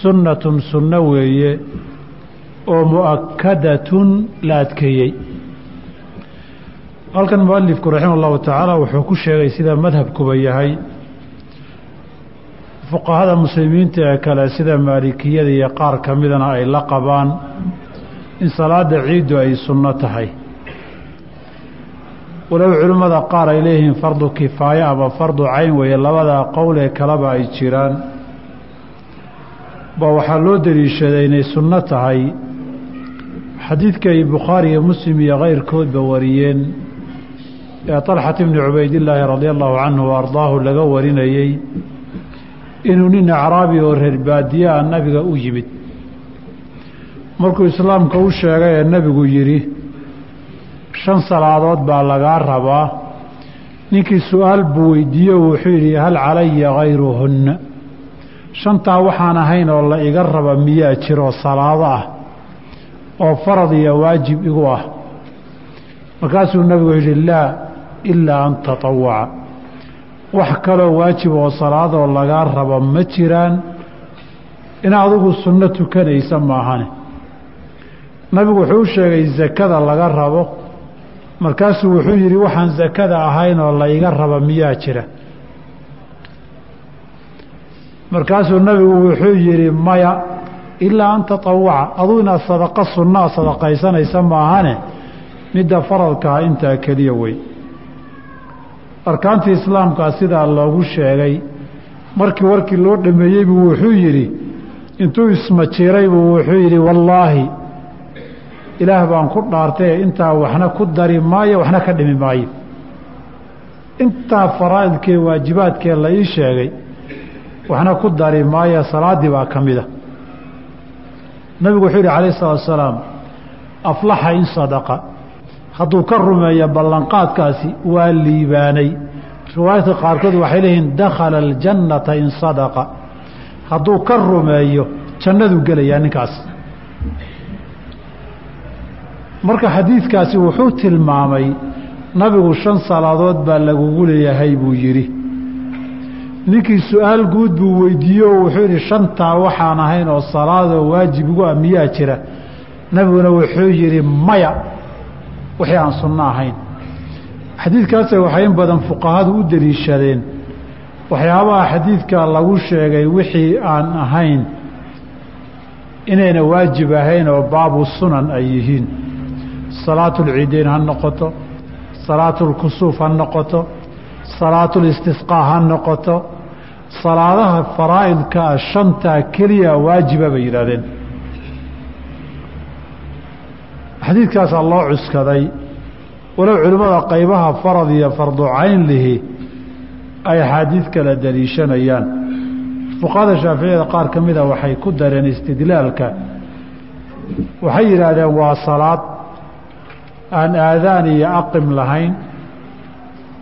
sunnatun sunno weeye oo mu'akadatun la adkeeyey. Halkan mualifku raximah allahu tacaala wuxuu ku sheegay sida madhabkuba yahay. Fuqahada muslimiinta ee kale sida maalikiyada iyo qaar ka midana ay la qabaan in salaada ciiddu ay sunno tahay. Walow culimmada qaar ay leeyihiin fardu kifaaye ama fardu cayn weeye labadaa qowl ee kaleba ay jiraan ba waxaa loo daliishaday inay sunno tahay. Xadiidka ay bukhaari iyo muslim iyo keyrkoodba wariyeen. Ee طalxat bni cubaydillaahi radia allahu canhu wa laga warinayey inuu nin acraabi oo reer baadiyaa nabiga u yimid. Markuu islaamka u sheegay ee nebigu yidhi shan salaadood baa lagaa rabaa. Ninkii su'aal buu weydiiyo wuxuu yidhi hal calaya hayruhunna shantaa waxaan ahayn oo la iga raba miyaa jiroo salaado ah oo farad iyo waajib igu ah. Markaasuu nebigu yidhi laa ilaa an tatawaca wax kaloo waajib oo salaadoo lagaa rabo ma jiraan. In adigu sunno tukanaysa maahane. Nabigu wuxuu u sheegay sakada laga rabo. Markaasuu wuxuu yidhi waxaan sakada ahayn oo la iga raba miyaa jira markaasuu nabigu wuxuu yidhi maya ilaa an tatawaca aduu inaad sadaqo sunnaa sadaqaysanaysa maahane midda faradkaa intaa keliya wey. Arkaantii islaamkaa sidaa loogu sheegay markii warkii loo dhameeyey buu wuxuu yidhi intuu ismajiray buu wuxuu yidhi wallaahi ilaah baan ku dhaartay intaa waxna ku dari maayo waxna ka dhimi maayo. Intaa faraa'idkee waajibaadkee la ii sheegay waxna ku dari maayo salaaddii baa ka mida nabigu wuxuu yidhi calayh isalaatu asalaam aflaxa in sadaqa. Hadduu ka rumeeyo ballanqaadkaasi waa liibaanay. Riwaayadka qaarkood waxay leeyihiin dakhala aljannata in sadaqa. Hadduu ka rumeeyo jannaduu gelayaa ninkaas. Marka xadiidkaasi wuxuu tilmaamay nabigu shan salaadood baa lagugu leeyahay buu yidhi ninkii su'aal guud buu weydiiye wuxuu yidhi shantaa waxaan ahayn oo salaadoo waajib ugu ah miyaa jira? Nabiguna wuxuu yidhi maya wixii aan sunno ahayn. Xadiidkaase waxay in badan fuqahadu u deliishadeen. Waxyaabaha xadiidka lagu sheegay wixii aan ahayn inayna waajib ahayn oo baabu sunan ay yihiin. Salaatulciideyn ha noqoto salaatulkusuuf ha noqoto salaatulistisqaa ha noqoto salaadaha faraa'idkaa shantaa keliya waajiba bay yidhahdeen xadiidkaasaa loo cuskaday. Walow culimmada qaybaha farad iyo farducayn lihi ay axaadiid kala daliishanayaan. Fuqahada shaaficiyada qaar ka mida waxay ku dareen istidlaalka. Waxay yidhaahdeen waa salaad aan aadaan iyo aqim lahayn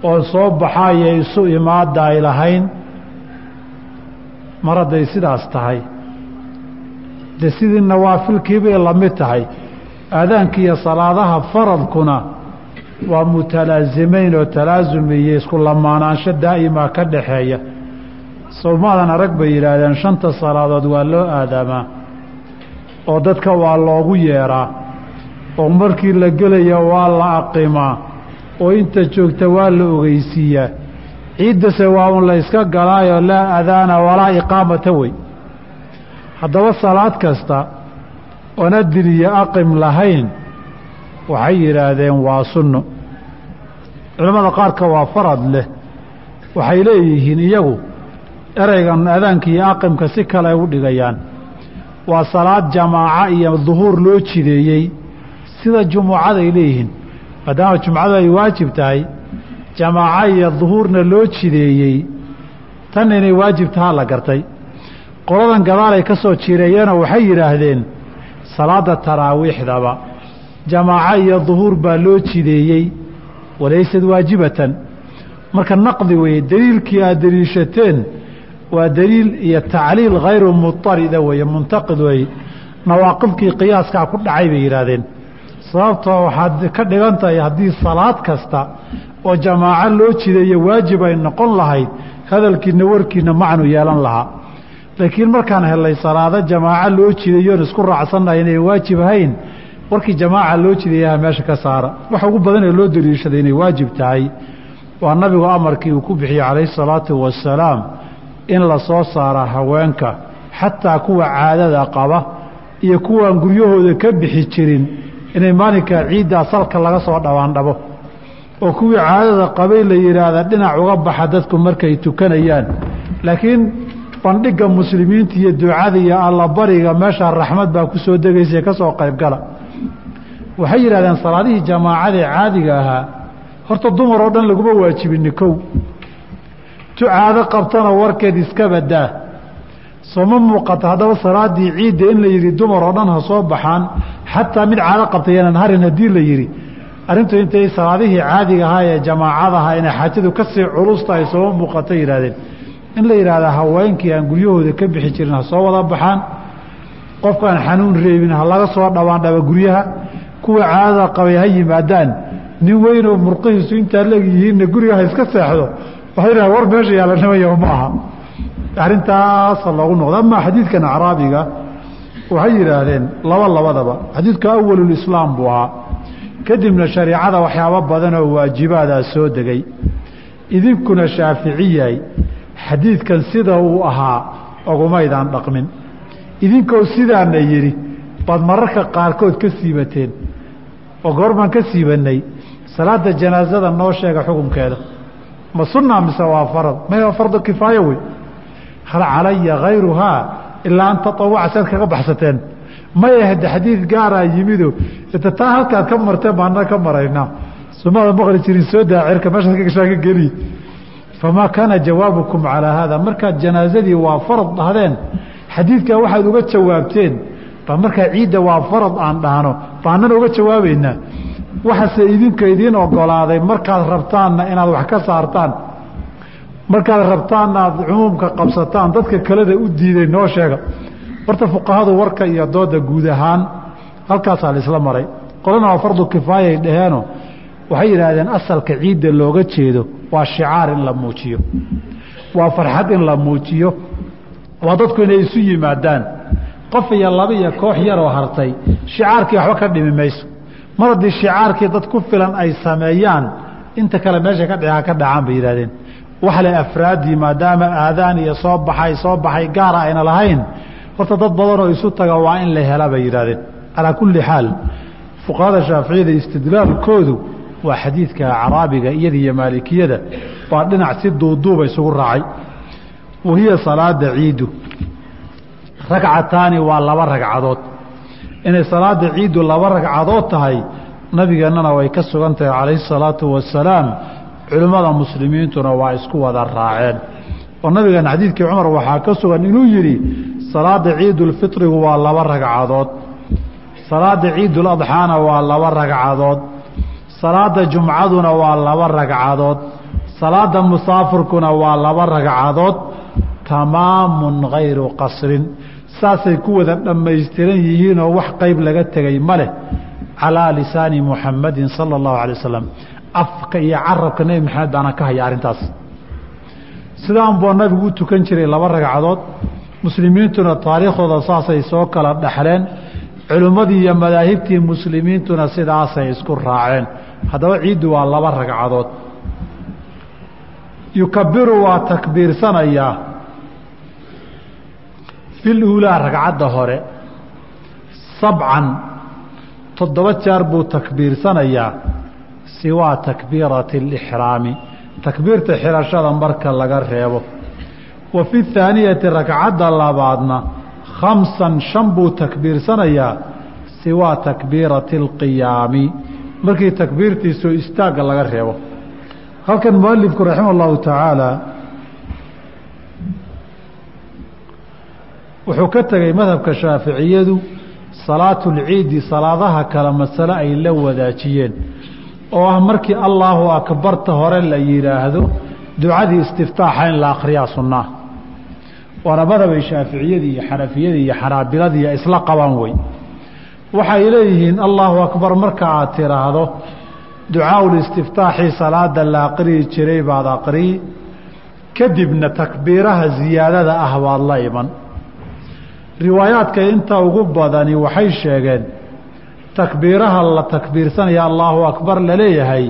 oon soo baxaayo isu imaada ay lahayn mar hadday sidaas tahay. Dee sidii nawaafilkiibay la mid tahay. Aadaanka iyo salaadaha faradkuna waa mutalaasimeyn oo talaasum iyo isku lamaanaansho daa'imaa ka dhaxeeya. Sowmaadan arag bay yidhaahdeen shanta salaadood waa loo aadaamaa. Oo dadka waa loogu yeedhaa oo markii la gelaya waa la aqimaa. Oo inta joogta waa la ogeysiiyaa ciiddase waa un la yska galaayoo laa adaana walaa iqaamata wey. Haddaba salaad kasta oon iyo aqim lahayn waxay yidhaahdeen waa sunno. Culimmada qaarka waa farad leh. Waxay leeyihiin iyagu ereygan adaanka iyo aqimka si kale ay u dhigayaan. Waa salaad jamaaca iyo duhuur loo jideeyey. Sida jumucaday leeyihiin maadaama jumcadu ay waajib tahay jamaaco iyo duhuurna loo jideeyey tan inay waajib tahaa la gartay. Qoladan gadaalay ka soo jireeyeenoo waxay yidhaahdeen salaada taraawiixdaba jamaaco iyo duhuur baa loo jideeyey walaysad waajibatan. Marka naqdi weeye deliilkii aad deliishateen waa deliil iyo tacliil hayru mutarida weeye muntaqid weeye. Nawaaqidkii qiyaaskaa ku dhacay bay yidhaahdeen sababtoo waxaad ka dhigan tahay haddii salaad kasta oo jamaaco loo jideeyo waajib ay noqon lahayd hadalkiina warkiina macnu yeelan lahaa. Laakiin markaan helay salaado jamaaco loo jideeyoon isku raacsannahay inay waajib ahayn warkii jamaaca loo jideeyaha meesha ka saara. Waxa ugu badan ee loo daliishaday inay waajib tahay waa nabigu amarkii uu ku bixiyey calayhi salaatu wasalaam in la soo saara haweenka xataa kuwa caadada qaba iyo kuwaan guryahooda ka bixi jirin inay maalinkaa ciiddaa salka laga soo dhawaandhabo. oo kuwii caadada qabay la yidhaahda dhinac uga baxa dadku markay tukanayaan. Laakiin bandhigga muslimiinta iyo ducada iyo allabariga meeshaa raxmad baa ku soo degaysa ka soo qaybgala waxay yidhahdeen salaadihii jamaacadee caadiga ahaa horta dumar oo dhan laguma waajibini kow tu caado qabtana warkeed iska badaa sooma muuqata haddaba salaadii ciidda in la yidhi dumar oo dhan ha soo baxaan xataa mid caado qabtay yaanan harin haddii la yidhi. Arrintu intay salaadihii caadiga ahaa ee jamaacadaha inay xaajadu ka sii culus tahay sooma muuqata yidhahdeen in la yidhaahda haweenkii aan guryahooda ka bixi jirin ha soo wada baxaan qofkaan xanuun reebin ha laga soo dhawaandhaba guryaha kuwa caadada qabay ha yimaadaan nin weynoo murqihiisu intaa leegyihiinna guriga ha iska seexdo waxay dhaha war meesha yaalanimaya ma aha arrintaasa loogu noqda amaa xadiidkan acraabiga waxay yidhaahdeen laba labadaba. Xadiidka awalulislaam buu ahaa. Kadibna shariicada waxyaabo badan oo waajibaadaa soo degay. Idinkuna shaaficiyay xadiidkan sida uu ahaa ogumaydaan dhaqmin. Idinkoo sidaana yidhi baad mararka qaarkood ka siibateen oo goormaan ka siibanay salaada janaasada noo sheega xukunkeeda. Ma sunna mise waa farad? Maya fardu kifaayo wey hal calaya hayruhaa ilaa an taawuca saad kaga baxsateen. Maya hade xadiid gaaraa yimido taa halkaad ka marteen baana ka maraynaa sumada maqli jirin soo daacirka meeshaad ka geliy famaa kaana jawaabukum calaa haada? Markaad janaasadii waa farad dhahdeen xadiidkaa waxaad uga jawaabteen ba markaa ciidda waa farad aan dhahno baanana uga jawaabaynaa. Waxaase idinka idiin ogolaaday markaad rabtaanna inaad wax ka saartaan markaad rabtaanna aad cumuumka qabsataan dadka kaleda u diiday noo sheega. Horta fuqahadu warka iyo dooda guud ahaan halkaasaa la isla maray. Qolana waa fardu kifaayay dhaheeno. Waxay yidhaahdeen asalka ciidda looga jeedo waa shicaar in la muujiyo waa farxad in la muujiyo waa dadku inay isu yimaadaan. Qof iyo laba iyo koox yaroo hartay shicaarkii waxba ka dhimi mayso. Mar haddii shicaarkii dad ku filan ay sameeyaan inta kale meesha ka dhca ka dhacaan bay yidhahdeen wax le afraaddii maadaama aadaan iyo soo baxay soo baxay gaara ayna lahayn. Horta dad badanoo isu taga waa in la hela bay yidhahdeen calaa kulli xaal fuqahada shaaficiyada istidlaalkoodu waa xadiidka caraabiga iyada iyo maalikiyada baa dhinac si duuduuba isugu raacay. Wahiya salaada ciidu. Ragcataani waa laba ragcadood inay salaada ciiddu laba ragcadood tahay nabigeennana way ka sugan tahay calayhi salaatu wasalaam culimmada muslimiintuna waa isku wada raaceen. Oo nabigeena xadiidkii cumar waxaa ka sugan inuu yidhi salaada ciidulfitrigu waa laba ragcadood. Salaada ciiduladxaana waa laba ragcadood. Salaada jumcaduna waa laba ragcadood. Salaada musaafirkuna waa laba ragcadood. Tamaamun hayru qasrin. Saasay ku wada dhammaystiran yihiinoo wax qayb laga tegay ma leh. Calaa lisaani muxamadin sala allahu alay wasalam afka iyo carabka nebi maxamed baana ka haya arrintaas. Sidaan buu nabigu u tukan jiray laba ragcadood. Muslimiintuna taariikhdooda saasay soo kala dhexleen culimmadii iyo madaahibtii muslimiintuna sidaasay isku raaceen. Haddaba ciiddu waa laba ragcadood. Yukabiru waa takbiirsanayaa. Fil uulaa ragcadda hore sabcan toddoba jeer buu takbiirsanayaa siwaa takbiirati alixraami takbiirta xirashada marka laga reebo. Wa fi thaaniyati ragcadda labaadna khamsan shan buu takbiirsanayaa siwaa takbiirati alqiyaami. Markii takbiirtiisoo istaagga laga reebo. Halkan mualifku raxima allahu tacaala wuxuu ka tegey madhabka shaaficiyadu salaatulciidi salaadaha kale masale ay la wadaajiyeen oo ah markii allaahu akbarta hore la yidhaahdo ducadii istiftaaxa in la akhriyaa sunnaa waana madhabay shaaficiyadii iyo xanafiyadii iyo xanaabiladii isla qabaan wey waxay leeyihiin allaahu akbar marka aad tiraahdo ducaaul-istiftaaxii salaada la aqriyi jiray baad aqriyi kadibna takbiiraha ziyaadada ah baad la iman. Riwaayaadka inta ugu badani waxay sheegeen takbiiraha la takbiirsanaya allaahu akbar la leeyahay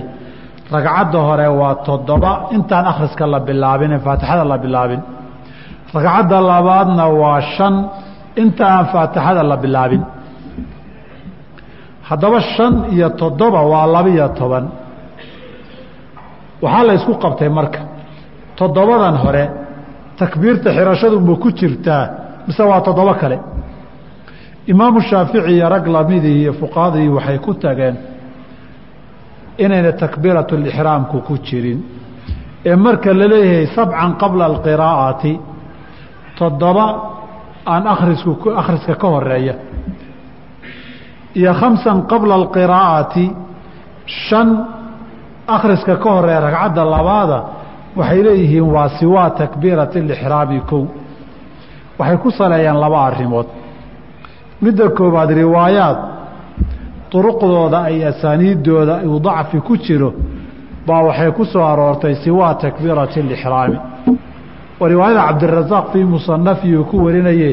ragcadda hore waa toddoba. Intaan akhriska la bilaabin faatixada la bilaabin. Ragcadda labaadna waa shan. Inta aan faatixada la bilaabin. Haddaba shan iyo toddoba waa labiyo toban. Waxaa la ysku qabtay marka toddobadan hore takbiirta xirashadu ma ku jirtaa mise waa toddobo kale imaamu shaafici iyo rag lamidii iyo fuqahadii waxay ku tageen inayna takbiiratu lixraamku ku jirin. Ee marka la leeyahay sabcan qabla alqiraa'ati toddoba aan akhrisku akhriska ka horreeya iyo khamsan qabla alqiraa'ati shan akhriska ka horreeya ragcadda labaada waxay leeyihiin waa siwaa takbiirati lixraami kow. Waxay ku saleeyaan laba arrimood midda koowaad riwaayaad duruqdooda ay asaaniiddooda uu dacfi ku jiro baa waxay ku soo aroortay siwaa takbiirati alixraami. Oo riwaayada cabdirasaaq fii musanafi uu ku warinaye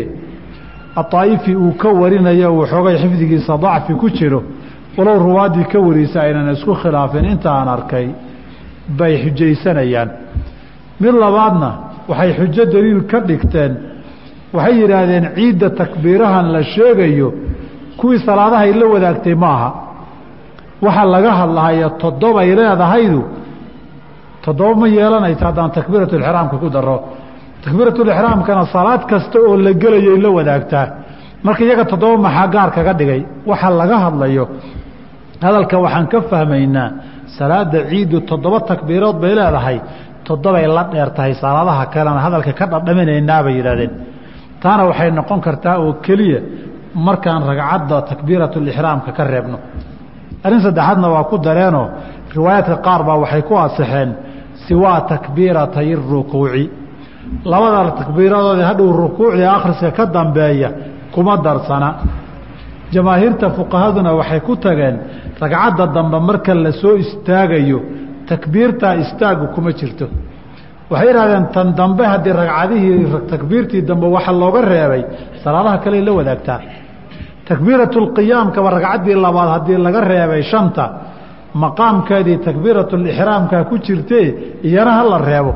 aطaa'ifi uu ka warinayo waxoogay xifdigiisa dacfi ku jiro. Walow ruwaaddii ka warisa aynan isku khilaafin inta aan arkay bay xujaysanayaan. Mid labaadna waxay xujo daliil ka dhigteen waxay yidhaahdeen ciidda takbiirahan la sheegayo kuwii salaadahay la wadaagtay ma aha. Waxa laga hadlahayo toddobay leedahaydu toddoba ma yeelanaysa haddaan takbiiratulixraamka ku daro takbiiratulixraamkana salaad kasta oo la gelayay la wadaagtaa. Marka iyaga toddoba maxaa gaar kaga dhigay? Waxa laga hadlayo. Hadalka waxaan ka fahmaynaa salaada ciiddu toddoba takbiirood bay leedahay toddobay la dheer salaadaha kalena hadalka ka dhadhaminaynaa bay yidhahdeen taana waxay noqon kartaa oo keliya markaan ragcadda takbiiratulixraamka ka reebno. Arrin saddexaadna waa ku dareenoo riwaayaadka qaar baa waxay ku asixeen siwaa takbiiratay rukuuci. Labada takbiiradoodii hadhow rukuucdii akhriska ka dambeeya kuma darsana. Jamaahiirta fuqahaduna waxay ku tageen ragcadda dambe marka la soo istaagayo takbiirtaa istaagu kuma jirto waxay yidhahdeen tan dambe haddii ragcadihii takbiirtii dambe waxa looga reebay salaadaha kale la wadaagtaa. Takbiiratulqiyaamkaba ragcaddii labaad haddii laga reebay shanta. Maqaamkeedii takbiiratulixraamka ku jirtee iyana ha la reebo.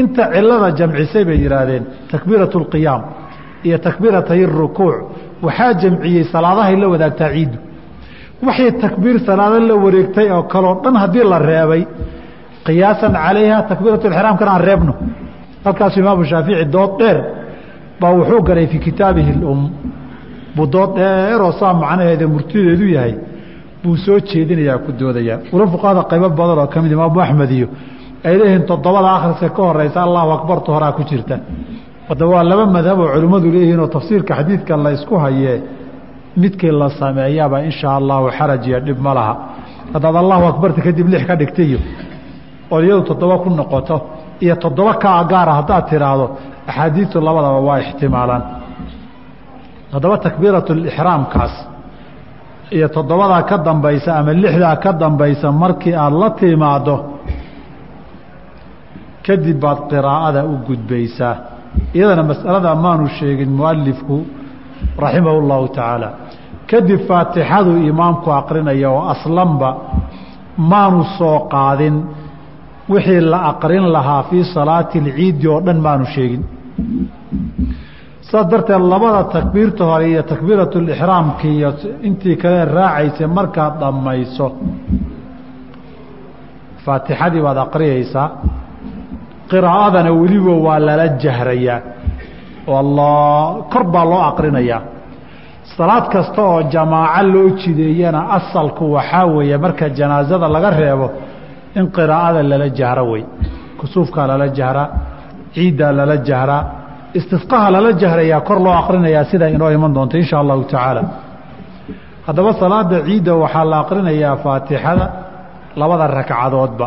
Inta cilada jamcisay bay yidhaahdeen takbiiratulqiyaam iyo takbiiratay rukuuc. Waxaa jamciyey salaadahay la wadaagtaa ciiddu. Waxay takbiir salaado la wareegtay oo kaloo dhan haddii la reebay qiyaasan calayha takbiiratulixraamkana aan reebno. Halkaasu imaamu shaafici dood dheer baa wuxuu galay fii kitaabihi lum. Buu dood dheeroo saa macnaheeda murtideedu yahay buu soo jeedinayaa ku doodayaa ula fuqahada qaybo badan oo ka mid imaamu axmed iyo ay toddobada akhriska ka horeysa allahu akbarta horaa ku jirta. Haddaba waa laba madhab oo culimmadu leeyihiin oo tafsiirka xadiidka la hayee midkii la sameeyaba inshaa allahu xaraj iyo dhib ma laha. Haddaad allahu akbarta kadib lix ka dhigtayo oo iyadu toddoba ku noqoto iyo toddoba kaa gaara haddaad tiraahdo axaadiistu labadaba waa ixtimaalaan. Haddaba takbiiratulixraamkaas iyo toddobadaa ka dambaysa ama lixdaa ka dambaysa markii aada la timaaddo kadib baad qiraa'ada u gudbaysaa. Iyadana mas'alada maanu sheegin mualifku raximahu llahu tacaala. Kadib faatixadu imaamku aqrinaya oo aslanba maanu soo qaadin wixii la aqrin lahaa fii salaati alciidi oo dhan maanu sheegin. Saas darteed labada takbiirta hore iyo takbiiratulixraamki iyo intii kale raacaysa markaad dhammayso. Faatixadii baad aqriyaysaa. Qiraa'adana weliba waa lala jahrayaa. Oo kor baa loo aqrinayaa. Salaad kasta oo jamaaco loo jideeyana asalku waxaa weeye marka janaasada laga reebo in qiraa'ada lala jahro wey kusuufkaa lala jahraa ciiddaa lala jahraa istisqaha lala jahrayaa kor loo aqrinayaa sida inoo iman doonta insha allahu tacaala. Haddaba salaada ciidda waxaa la aqrinayaa faatixada labada ragcadoodba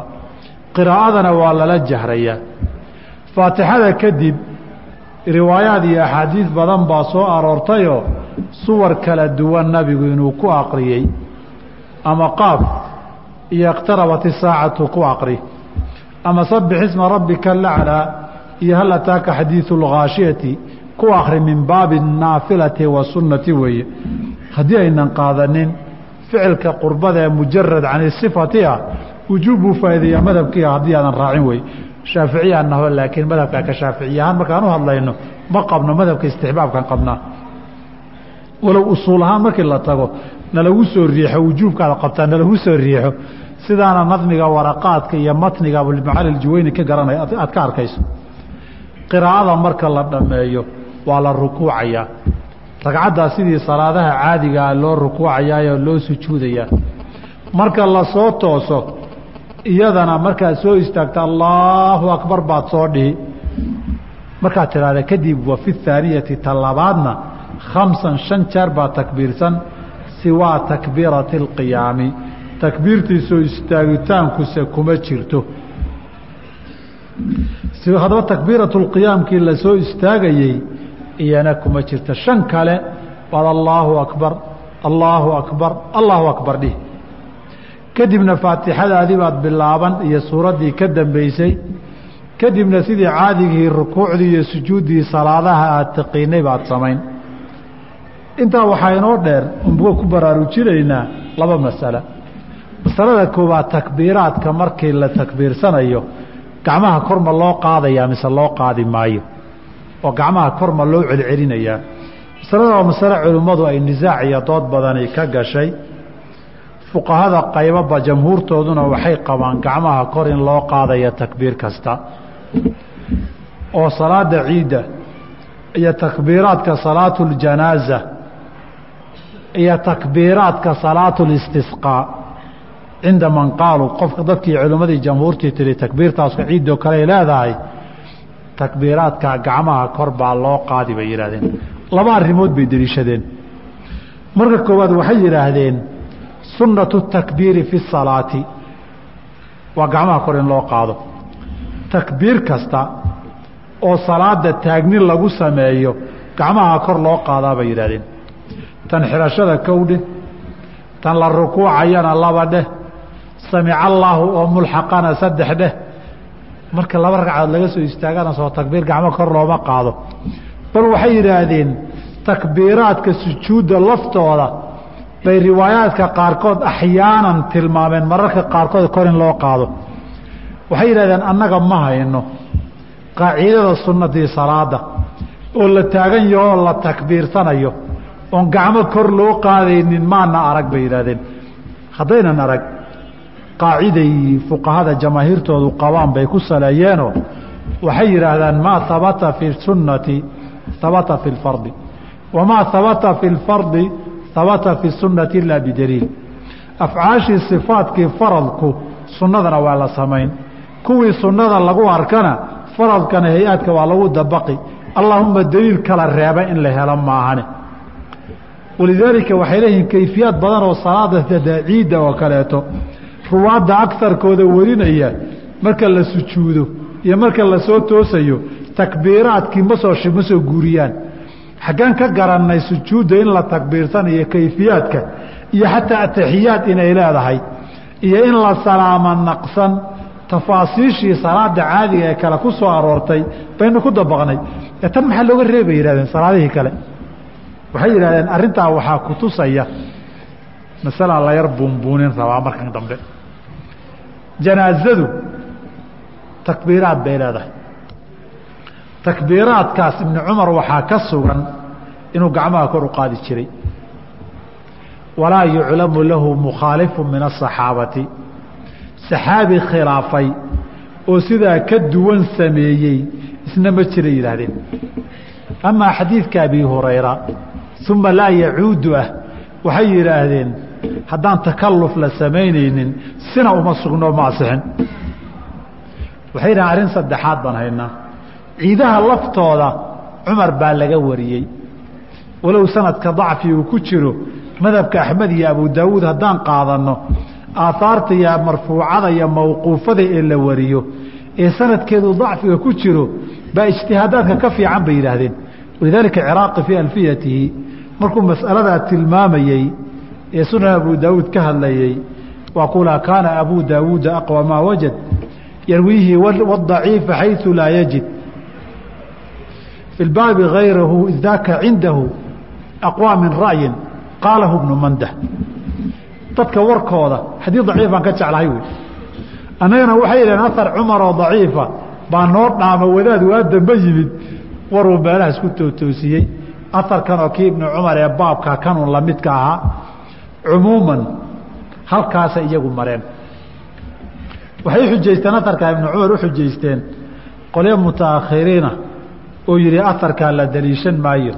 qiraa'adana waa lala jahrayaa. Faatixada kadib riwaayaad iyo axaadiis badan baa soo aroortayoo suwar kala duwan nabigu inuu ku aqriyey ama qaaf iyo iqtarabat isaacatu ku aqri. Ama sabix isma rabbika alaclaa iyo hal ataaka xadiidu lghaashiyati ku akri min baabi naafilati wa sunnati weeye. Haddii aynan qaadanin ficilka qurbada ee mujarad can sifati ah wujuub buu faa'ideeyaa madhabkiia haddii aadan raacin wey shaaficiya naho laakiin madhabka ka shaaficiy ahaan markaan u hadlayno ma qabno madhabka istixbaabkan qabnaa walow usuul ahaan markii la tago nalagu soo riixo wujuubkaada qabtaa nalagu soo riixo sidaana nadmiga waraqaadka iyo matniga abulmacaali aljuweyni ka garanay aad ka arkayso. Qiraa'ada marka la dhammeeyo waa la rukuucayaa. Ragcaddaa sidii salaadaha caadigaa loo rukuucayaayoo loo sujuudayaa. Marka la soo tooso iyadana markaad soo istaagto allaahu akbar baad soo dhihi. Markaad tidhaahda kadib wa fi haaniyati talabaadna khamsan shan jeer baa takbiirsan siwaa takbiirati alqiyaami takbiirtii soo istaagitaankuse kuma jirto haddaba takbiiratu lqiyaamkii la soo istaagayey iyana kuma jirto shan kale baad allaahu akbar allaahu akbar allaahu akbar dhih kadibna faatixadaadii baad bilaaban iyo suuraddii ka dambeysay kadibna sidii caadigii rukuucdii iyo sujuuddii salaadaha aada taqiinay baad samayn intaa waxaa inoo dheer unbuga ku baraarujinaynaa laba masale. Masalada koowaad takbiiraadka markii la takbiirsanayo gacmaha korma loo qaadayaa mise loo qaadi maayo? Oo gacmaha korma loo celcelinayaa masalada waa masale culimmadu ay nisaac iyo dood badani ka gashay. Fuqahada qaybaba jamhuurtooduna waxay qabaan gacmaha kor in loo qaadaya takbiir kasta. Oo salaada ciidda iyo takbiiraadka salaatuljanaaza iyo takbiiraadka salaatulistisqaa cinda man qaaluu qofka dadkii culimmadii jamhuurtii tiri takbiirtaaska ciiddoo kale ay leedahay. Takbiiraadka gacmaha kor baa loo qaadi bay yidhaahdeen. Laba arrimood bay deliishadeen. Marka koowaad waxay yidhaahdeen sunnatu takbiiri fi salaati. Waa gacmaha kor in loo qaado. Takbiir kasta oo salaada taagni lagu sameeyo gacmaha kor loo qaadaa bay yidhahdeen tan xidhashada kowdheh tan la rukuucayana laba dheh samica allaahu oo mulxaqana saddex dheh marka laba ragcadood laga soo istaagana soo takbiir gacmo kor looma qaado. Bal waxay yidhaahdeen takbiiraadka sujuudda laftooda bay riwaayaadka qaarkood axyaanan tilmaameen mararka qaarkood kor in loo qaado. Waxay yidhahdeen annaga ma hayno qaacidada sunnadii salaada oo la taagan yaho oo la takbiirsanayo oon gacmo kor loo qaadaynin maana arag bay yidhahdeen haddaynan arag qaaciday fuqahada jamaahiirtoodu qabaan bay ku saleeyeenoo waxay yidhaahdaan maa habata fi sunnati habata fi lfardi wamaa habata fi lfardi habata fi sunnati ilaa bidaliil afcaashii sifaadkii faradku sunnadana waa la samayn. Kuwii sunnada lagu arkana faradkana hay'aadka waa lagu dabaqi. Allaahuma daliil kala reeba in la helo maahane walidaalika waxay leeyihiin kayfiyaad badan oo salaada ciidda oo kaleeto ruwaadda agarkooda warinaya marka la sujuudo iyo marka la soo toosayo takbiiraadkii masoo ma soo guuriyaan xaggaan ka garannay sujuudda in la takbiirsanayo kayfiyaadka iyo xataa ataxiyaad inay leedahay iyo in la salaamo naqsan tafaasiishii salaada caadiga ee kale ku soo aroortay baynu ku dabaqnay tan maxaa looga reebay yihahdeen salaadihii kale waxay yidhahdeen arrintaa waxaa ku tusaya masalaa la yar buunbuunin rabaa markan dambe. Janaazadu takbiiraad bay leedahay. Takbiiraadkaas ibnu cumar waxaa ka sugan inuu gacmaha kor u qaadi jiray. Walaa yuclamu lahu mukhaalifu min asaxaabati saxaabi khilaafay oo sidaa ka duwan sameeyey isna ma jira yidhaahdeen. Amaa xadiidka abi hurayra uma laa yacuudu ah. Waxay yidhaahdeen haddaan takalluf la samaynaynin sina uma sugno ma asixin. Waxay yidhahdeen arrin saddexaad baan haynaa. Ciidaha laftooda cumar baa laga wariyey. Walow sanadka dacfi uu ku jiro madhabka axmed iyo abu daawuud haddaan qaadanno aahaarta iyo marfuucada iyo mawquufada ee la wariyo ee sanadkeedu dacfiga ku jiro baa ijtihaadaadka ka fiican bay yidhaahdeen. Walidaalika ciraaqi fii alfiyatihi markuu mas'aladaa tilmaamayey ee sunan abu daawuud ka hadlayey waa kula kaana abu daawuuda aqwa maa wajad yarwiihi wadaciifa xayثu laa yajid. Fi lbaabi gayrahu daka cindahu aqwa min ra'yin qaalahu bnu mandah. Dadka warkooda xadiid daciifaan ka jeclahay wey annagana waxay yidhaheen ahar cumar oo daciifa baa noo dhaama wadaad waa dambe yimid waruu meelaha isku tootoosiyey aharkan oo kii ibnu cumar ee baabka kanun lamidka ahaa cumuuman halkaasay iyagu mareen. Waxay xujaysteen aharka ibnu cumar u xujaysteen qolyo mutaakhiriina oo yidhi aharkaa la daliishan maayo.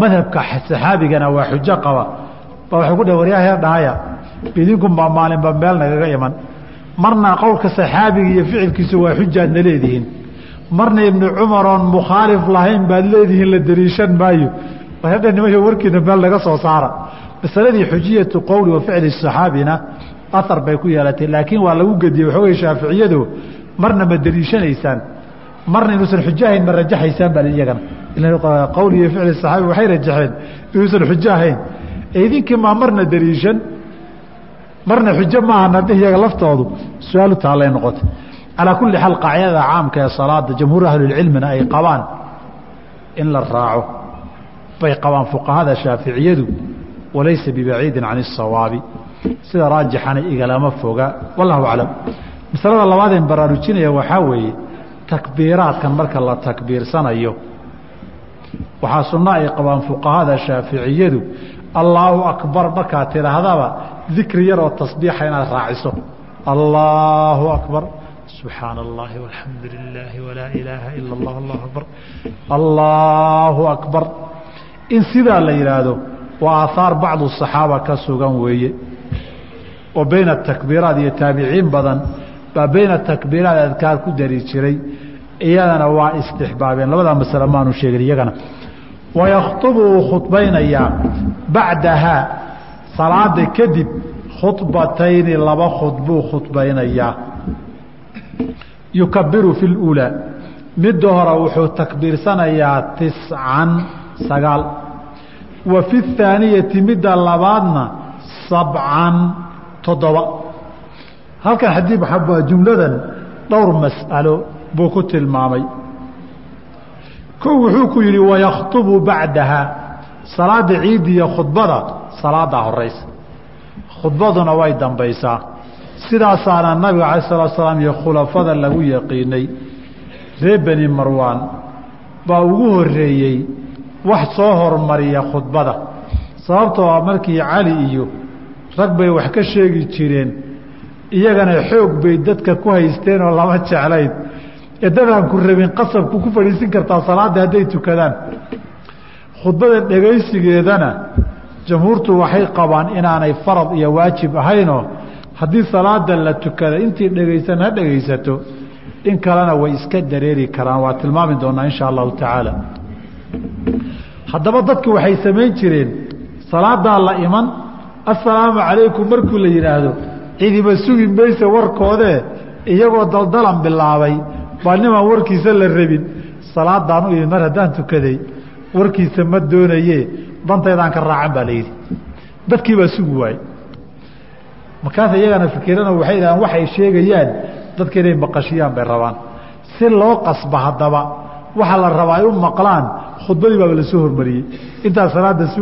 Madhabka saxaabigana waa xujo qaba. Ba waxay ku dheh waryaahee dhahaya idinkunbaa maalinba meel nagaga iman. Marna qowlka saxaabiga iyo ficilkiisu waa xujaadna leedihiin marna ibnu cumar mukhaalif lahayn baad leedihiin la daliishan maayo. Waadhe nimanka warkiina meel naga soo saara. Masaladii xujiyatu qowli wa saxaabina ahar bay ku yeelatay laakiin waa lagu gediyey waxoogay shaaficiyadu marna ma daliishanaysaan marna inuusan xujo ahayn ma rajaxaysaan baa iyagana. Qowli iyo ficli saxaabi waxay rajaxeen inuusan xujo ahayn idinkii maa marna daliishan marna xujo maaha nadih iyaga laftoodu su'aalu taallay noqotay calaa kulli xaal qaacidada caamka ee salaada jamhuur ahlilcilmina ay qabaan in la raaco. Bay qabaan fuqahada shaaficiyadu walaysa bibaciidin can الsawaabi sida raajixana igalama foga. Wallahu aclam. Masalada labaadeen baraarujinaya waxaa weeye takbiiraadkan marka la takbiirsanayo waxaa sunno ay qabaan fuqahada shaaficiyadu allaahu akbar markaad tidhaahdaba dikri yaroo tasbiixa inaad raaciso. Allaahu akbar subxaana allahi walxamdu lilaahi walaa ilaaha ila allah allahu akbar. Allaahu akbar. In sidaa la yidhaahdo waa aahaar bacdu saxaaba ka sugan weeye. Oo bayna takbiiraat iyo taabiciin badan baa bayna takbiiraat adkaar ku dari jiray. Iyadana waa istixbaabeen. Labadaa masale maanu sheegin iyagana. Wayakhtubu wuu khudbaynayaa bacdahaa salaada kadib khudbatayni laba khudbuu khudbaynayaa yukabiru fi اuulaa midda hore wuxuu takbiirsanayaa tiscan sagaal. Wa fi اhaaniyati midda labaadna sabcan toddoba. Halkan xadiib xabaa jumladan dhowr mas'alo buu ku tilmaamay. Kow wuxuu ku yidhi wayakhubu bacdaha. Salaada ciiddiiyo khudbada salaadaa horaysa khudbaduna way dambaysaa sidaasaana nabiga cala salatu salaam iyo khulafada lagu yaqiinay reer beni marwaan baa ugu horeeyey wax soo hormariya khudbada sababtoo ah markii cali iyo rag bay wax ka sheegi jireen iyagana xoog bay dadka ku haysteen oo lama jeclayn. Eedadaan ku rabin qasabku ku fadhiisin kartaa salaadda hadday tukadaan. Khudbada dhegaysigeedana jamhuurtu waxay qabaan inaanay farad iyo waajib ahaynoo haddii salaada la tukada intii dhegaysan ha dhegaysato in kalena way iska dareeri karaan. Waa tilmaami doonaa insha allahu tacaala. Haddaba dadku waxay samayn jireen salaadaa la iman assalaamu calaykum markuu la yidhaahdo cidiba sugi mayse warkoodee iyagoo daldalan bilaabay baa nimaan warkiisa la rabin. Salaadaan u imid mar haddaan tukaday warkiisa ma doonaye dantaydaan ka raacan baa layidhi dadkii baa sugi waayey markaas iyagana fikirana waxay dhahaan waxay sheegayaan dadka inay maqashiyaan bay rabaan. Si loo qasba haddaba waxaa la rabaa ay u maqlaan khudbadii baaba la soo hormariyey. Intaa salaada